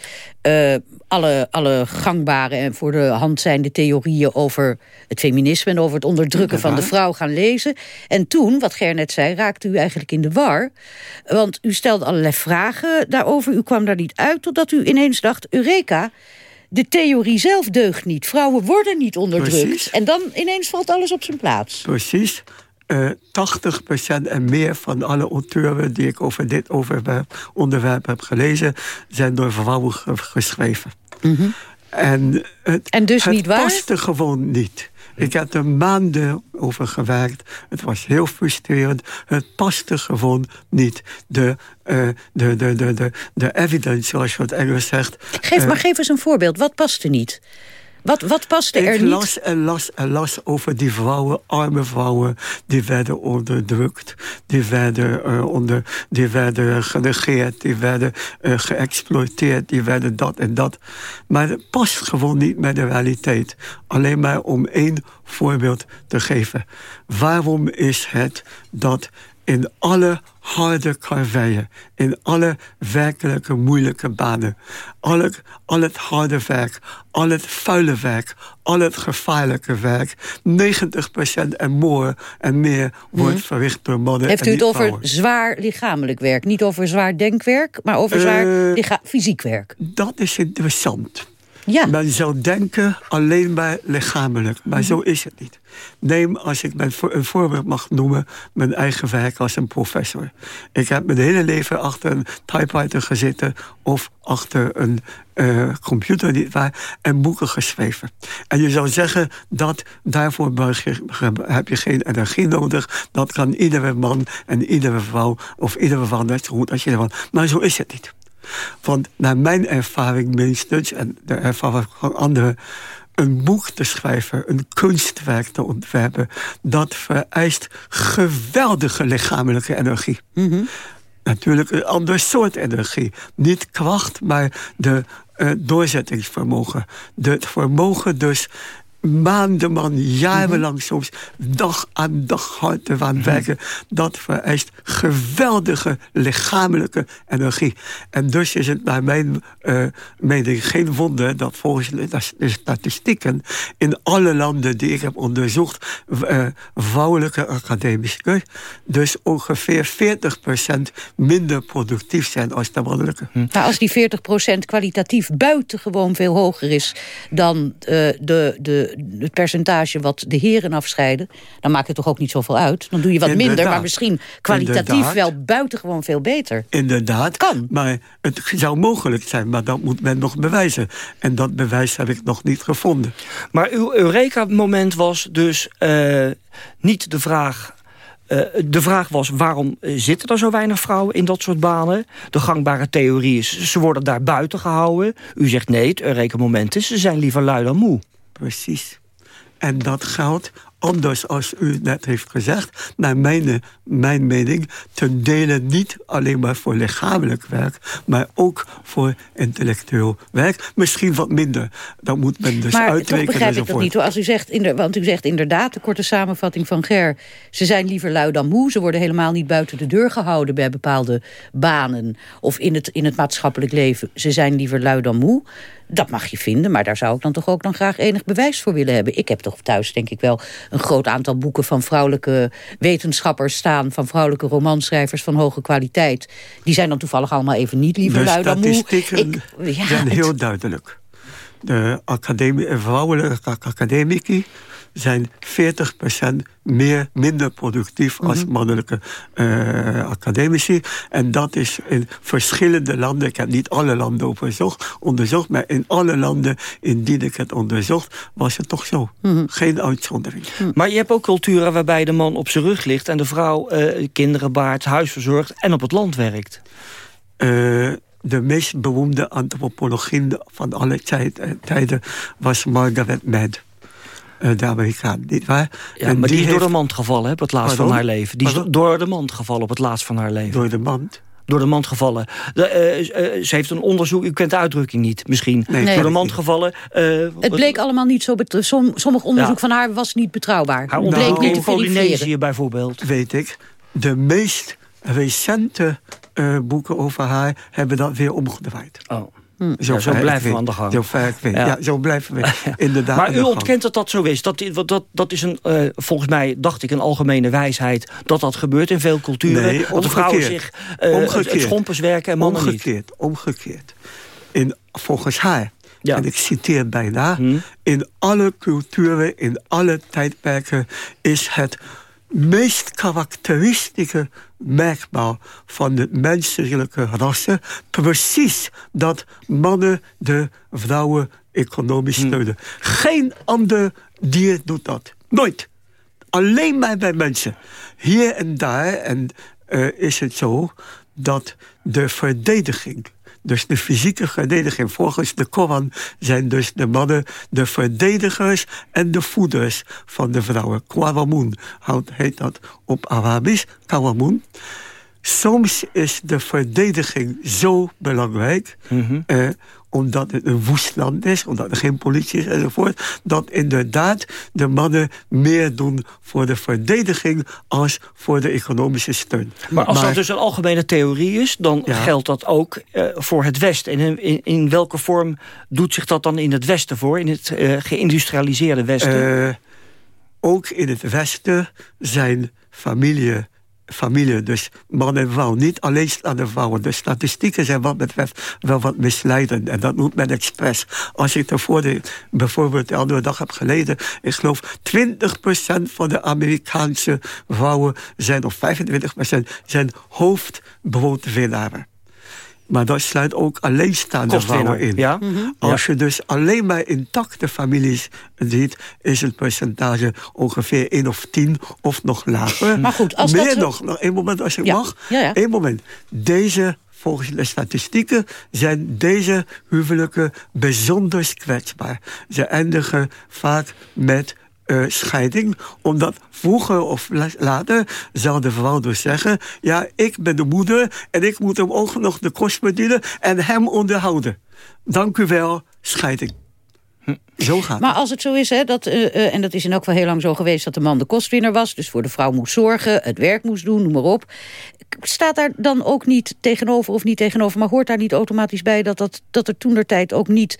alle, alle gangbare en voor de hand zijnde theorieën... over het feminisme en over het onderdrukken van de vrouw gaan lezen. En toen, wat Ger net zei, raakte u eigenlijk in de war. Want u stelde allerlei vragen daarover. U kwam daar niet uit totdat u ineens dacht... Eureka, de theorie zelf deugt niet. Vrouwen worden niet onderdrukt. Precies. En dan ineens valt alles op zijn plaats. Precies. Eh 80% en meer van alle auteuren die ik over dit onderwerp, onderwerp heb gelezen, zijn door vrouwen ge- geschreven. En, het, En dus het niet waar? paste gewoon niet. Ik heb er maanden over gewerkt. Het was heel frustrerend. Het paste gewoon niet. De, eh, de, de, de, de, de evidence, zoals je het Engels zegt. Geef, eh, maar geef eens een voorbeeld. Wat paste niet? Wat, wat paste er ik niet? las en las en las over die vrouwen, arme vrouwen, die werden onderdrukt, die werden, eh, onder, die werden genegeerd, die werden eh, geëxploiteerd, die werden dat en dat. Maar het past gewoon niet met de realiteit. Alleen maar om één voorbeeld te geven. Waarom is het dat in alle harde karweien, in alle werkelijke moeilijke banen, al het, al het harde werk, al het vuile werk, al het gevaarlijke werk, 90% en meer en meer wordt verricht door mannen Mhm. Heeft u het over vrouwen. zwaar lichamelijk werk? Niet over zwaar denkwerk, maar over zwaar Eh, fysiek werk? Dat is interessant. Ja. Men zou denken alleen maar lichamelijk, maar Mhm. zo is het niet. Neem, als ik mijn een voorbeeld mag noemen, mijn eigen werk als een professor. Ik heb mijn hele leven achter een typewriter gezeten of achter een eh, computer niet waar, en boeken geschreven. En je zou zeggen dat daarvoor heb je geen energie nodig. Dat kan iedere man en iedere vrouw of iedere vrouw net zo goed als je. Maar zo is het niet. Want naar mijn ervaring minstens, en de ervaring van anderen... een boek te schrijven, een kunstwerk te ontwerpen... dat vereist geweldige lichamelijke energie. Natuurlijk een ander soort energie. Niet kracht, maar de eh, doorzettingsvermogen. De, het vermogen dus maanden, jarenlang soms dag aan dag hard te gaan werken. Dat vereist geweldige lichamelijke energie. En dus is het naar mijn uh, mening geen wonder dat volgens de statistieken in alle landen die ik heb onderzocht, uh, vrouwelijke academicus dus ongeveer 40% minder productief zijn als de mannelijke. Maar als die 40% kwalitatief buitengewoon veel hoger is dan uh, de, de het percentage wat de heren afscheiden... dan maakt het toch ook niet zoveel uit. Dan doe je wat minder, maar misschien kwalitatief Inderdaad. wel buitengewoon veel beter. Inderdaad. Kan. Maar het zou mogelijk zijn, maar dat moet men nog bewijzen. En dat bewijs heb ik nog niet gevonden. Maar uw Eureka-moment was dus uh, niet de vraag... Uh, de vraag was, waarom zitten er zo weinig vrouwen in dat soort banen? De gangbare theorie is, ze worden daar buiten gehouden. U zegt nee, het Eureka-moment is, ze zijn liever lui dan moe. Precies. En dat geldt, anders als u net heeft gezegd... naar mijn, mijn mening, ten dele niet alleen maar voor lichamelijk werk... maar ook voor intellectueel werk. Misschien wat minder. Dat moet men dus maar uitrekenen. Maar begrijp ik dat niet. Hoor. Als u zegt, want u zegt inderdaad, de korte samenvatting van Ger... ze zijn liever lui dan moe. Ze worden helemaal niet buiten de deur gehouden... bij bepaalde banen of in het, in het maatschappelijk leven. Ze zijn liever lui dan moe. Dat mag je vinden, maar daar zou ik dan toch ook dan graag enig bewijs voor willen hebben. Ik heb toch thuis denk ik wel een groot aantal boeken van vrouwelijke wetenschappers staan... van vrouwelijke romanschrijvers van hoge kwaliteit. Die zijn dan toevallig allemaal even niet liever lui dan moe. Ik, ja, zijn heel duidelijk. De academie, vrouwelijke academici zijn 40% meer, minder productief als mhm. mannelijke uh, academici. En dat is in verschillende landen, ik heb niet alle landen onderzocht, onderzocht maar in alle landen indien ik het onderzocht, was het toch zo. Mhm. Geen uitzondering. Mhm. Maar je hebt ook culturen waarbij de man op zijn rug ligt en de vrouw uh, kinderen baart, huis verzorgt en op het land werkt. Uh, de meest beroemde antropologie van alle tijd, tijden was Margaret Mead. Uh, de Amerikaan, niet waar? Ja, en maar die, is door de mand gevallen op het laatst van haar leven. Die is door de mand gevallen op het laatst van haar leven. Door de mand? Door de mand gevallen. De, uh, uh, ze heeft een onderzoek, u kent de uitdrukking niet misschien. Nee, door de mand gevallen. het bleek allemaal niet zo... Som, sommig onderzoek ja. van haar was niet betrouwbaar. Haar het bleek nou, niet te Polynesië bijvoorbeeld. Weet ik. De meest recente boeken over haar hebben dat weer omgedraaid. Oh. Hm. Zo, zo blijven we aan de gang. Zo, we, ja. ja. zo blijven we [LAUGHS] inderdaad Maar u ontkent dat dat zo is. Dat, dat, dat is een, uh, volgens mij, dacht ik, een algemene wijsheid... dat dat gebeurt in veel culturen. Nee, dat de vrouwen zich uh, het, het schompers werken en mannen omgekeerd, niet. Omgekeerd. In, volgens haar, ja. en ik citeer bijna... Hm. in alle culturen, in alle tijdperken... is het meest karakteristieke merkbaar van de menselijke rassen... precies dat mannen de vrouwen economisch hm. steunen. Geen ander dier doet dat. Nooit. Alleen maar bij mensen. Hier en daar en, uh, is het zo dat de verdediging dus de fysieke verdediging. Volgens de Koran zijn dus de mannen de verdedigers en de voeders van de vrouwen. Kwawamun heet dat op Arabisch. Kwawamun. Soms is de verdediging zo belangrijk... Mm eh, omdat het een woest land is, omdat er geen politie is enzovoort... dat inderdaad de mannen meer doen voor de verdediging... als voor de economische steun. Maar als dat dus een algemene theorie is... dan geldt dat ook uh, voor het Westen. En in, in, welke vorm doet zich dat dan in het Westen voor? In het uh, geïndustrialiseerde Westen? Uh, ook in het Westen zijn familie familie, dus man en vrouw. Niet alleen de vrouwen. De statistieken zijn wat betreft wel wat misleidend. En dat noemt men expres. Als ik de, bijvoorbeeld de andere dag heb geleden... ik geloof 20% van de Amerikaanse vrouwen zijn... of 25% zijn hoofdbroodwinnaars. Maar dat sluit ook alleenstaande vrouwen in. Ja? Mhm. Als je dus alleen maar intacte families ziet... is het percentage ongeveer 1 of 10 of nog lager. Maar goed, als Meer dat... nog, nog één moment als je mag. Ja, Eén moment. Deze volgens de statistieken zijn deze huwelijken bijzonder kwetsbaar. Ze eindigen vaak met uh, scheiding. Omdat vroeger of later zal de vrouw dus zeggen... ja, ik ben de moeder en ik moet hem ook nog de kost bedienen... en hem onderhouden. Dank u wel, scheiding. Zo gaat Maar als het zo is, hè, dat, eh, eh, en dat is in elk geval heel lang zo geweest... dat de man de kostwinner was, dus voor de vrouw moest zorgen... het werk moest doen, noem maar op. Staat daar dan ook niet tegenover of niet tegenover... maar hoort daar niet automatisch bij dat, dat, dat er toen der tijd ook niet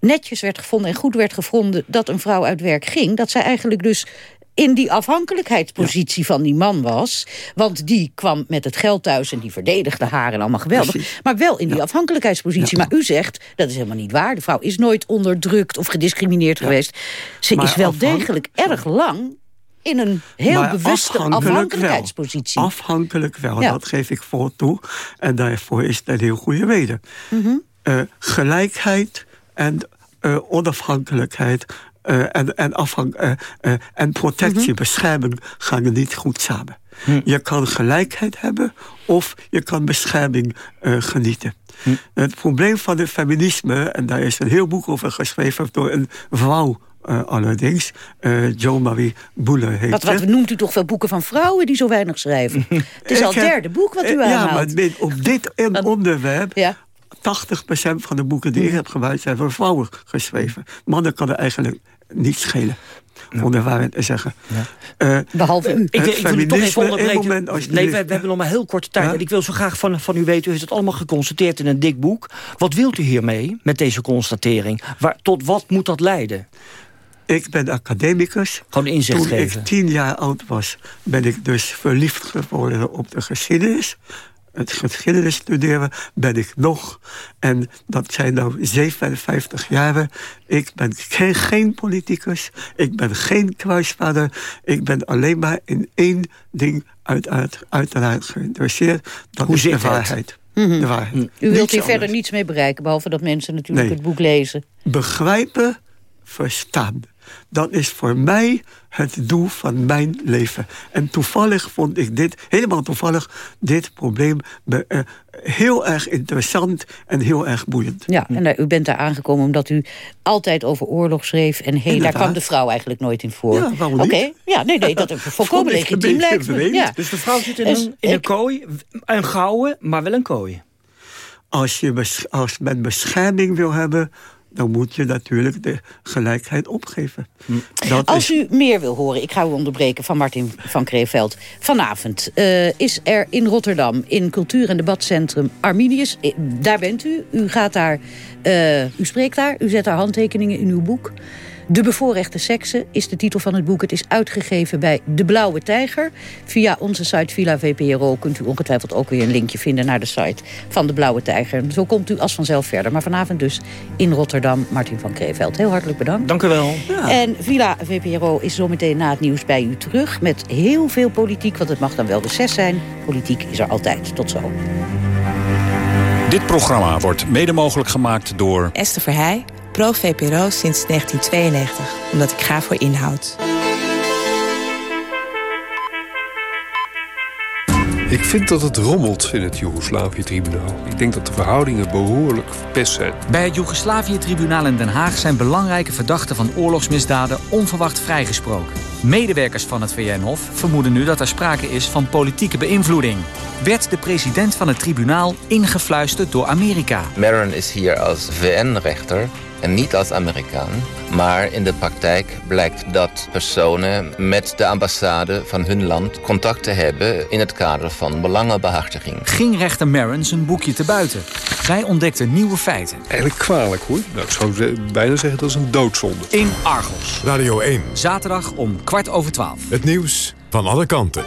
netjes werd gevonden... en goed werd gevonden dat een vrouw uit werk ging... dat zij eigenlijk dus in die afhankelijkheidspositie van die man was. Want die kwam met het geld thuis en die verdedigde haar en allemaal geweldig. Maar wel in die afhankelijkheidspositie. Maar u zegt, dat is helemaal niet waar. De vrouw is nooit onderdrukt of gediscrimineerd geweest. Ze Maar is wel degelijk erg lang in een heel Maar bewuste afhankelijk afhankelijkheidspositie. Wel. Afhankelijk wel, dat geef ik voor toe. En daarvoor is dat een heel goede reden. Mhm. Eh, gelijkheid en eh, onafhankelijkheid eh, en, en, afhang, eh, en protectie, Mhm. bescherming gaan niet goed samen. Hm. Je kan gelijkheid hebben of je kan bescherming genieten. Hm. Het probleem van het feminisme, en daar is een heel boek over geschreven door een vrouw allerdings, eh Jo Marie Boele heet Wat, wat noemt u toch veel boeken van vrouwen die zo weinig schrijven? [LAUGHS] Het is al het derde boek wat u eh, Ja, aanhaalt. maar op dit onderwerp... 80% van de boeken die ik heb gemaakt zijn voor vrouwen geschreven. Mannen kan er eigenlijk niet schelen. Om de waarheid te zeggen. Eh, Behalve u. Ik, ik wil u toch even onderbreken. nee, we, we hebben nog maar heel korte tijd. Ja? En ik wil zo graag van, van u weten, u heeft het allemaal geconstateerd in een dik boek. Wat wilt u hiermee, met deze constatering? Waar, tot wat moet dat leiden? Ik ben academicus. Gewoon inzicht Toen geven. ik tien jaar oud was, ben ik dus verliefd geworden op de geschiedenis. Het geschiedenis studeren ben ik nog. En dat zijn nou 57 jaren. Ik ben geen, geen politicus. Ik ben geen kruisvader. Ik ben alleen maar in één ding uit, uit, uiteraard geïnteresseerd. Dat Hoe is de waarheid. Mhm. De waarheid. U Niets wilt hier verder anders. niets mee bereiken... behalve dat mensen natuurlijk Nee. het boek lezen. Begrijpen, verstaan. Dat is voor mij het doel van mijn leven. En toevallig vond ik dit, helemaal toevallig, dit probleem be- eh, heel erg interessant en heel erg boeiend. Ja, en daar- u bent daar aangekomen omdat u altijd over oorlog schreef. En hey, daar kwam de vrouw eigenlijk nooit in voor. Ja, waarom Oké, niet? ja, nee, nee, dat is [LAUGHS] volkomen legitiem beetje lijkt me. vreemd. Ja. Dus de vrouw zit in, Dus een, in een kooi, een gouden, maar wel een kooi. Als, je als men bescherming wil hebben, dan moet je natuurlijk de gelijkheid opgeven. Dat Als u meer wil horen, ik ga u onderbreken van Martin van Kreeveld. Vanavond eh, is er in Rotterdam, in Cultuur- en Debatcentrum Arminius. Eh, Daar bent u. U gaat daar, eh, u spreekt daar, u zet daar handtekeningen in uw boek. De bevoorrechte seksen is de titel van het boek. Het is uitgegeven bij De Blauwe Tijger. Via onze site Villa VPRO kunt u ongetwijfeld ook weer een linkje vinden naar de site van De Blauwe Tijger. Zo komt u als vanzelf verder. Maar vanavond dus in Rotterdam, Martin van Kreeveld. Heel hartelijk bedankt. Dank u wel. En Villa VPRO is zometeen na het nieuws bij u terug... met heel veel politiek, want het mag dan wel reces zijn. Politiek is er altijd. Tot zo. Dit programma wordt mede mogelijk gemaakt door... Esther Verheij, pro-VPRO sinds 1992, omdat ik ga voor inhoud. Ik vind dat het rommelt in het Joegoslavië-tribunaal. Ik denk dat de verhoudingen behoorlijk verpest zijn. Bij het Joegoslavië-tribunaal in Den Haag zijn belangrijke verdachten van oorlogsmisdaden onverwacht vrijgesproken. Medewerkers van het VN-hof vermoeden nu dat er sprake is van politieke beïnvloeding. Werd de president van het tribunaal ingefluisterd door Amerika? Maron is hier als VN-rechter en niet als Amerikaan. Maar in de praktijk blijkt dat personen met de ambassade van hun land contacten hebben in het kader van belangenbehartiging. Ging rechter Maron zijn boekje te buiten? Zij ontdekte nieuwe feiten. Eigenlijk kwalijk hoor. Nou, ik zou bijna zeggen dat is een doodzonde. In Argos. Radio 1. Zaterdag om kwart over twaalf. Het nieuws van alle kanten.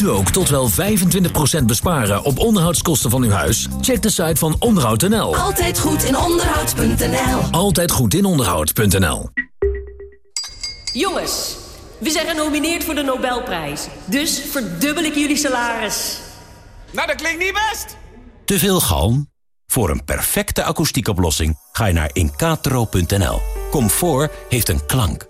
Wilt u ook tot wel 25% besparen op onderhoudskosten van uw huis? Check de site van onderhoud.nl. Altijd goed in onderhoud.nl. Altijd goed in onderhoud.nl. Jongens, we zijn genomineerd voor de Nobelprijs. Dus verdubbel ik jullie salaris. Nou, dat klinkt niet best. Te veel galm? Voor een perfecte akoestiekoplossing ga je naar incatro.nl. Comfort heeft een klank.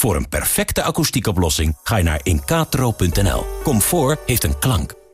Voor een perfecte akoestiekoplossing ga je naar incatro.nl. Comfort heeft een klank.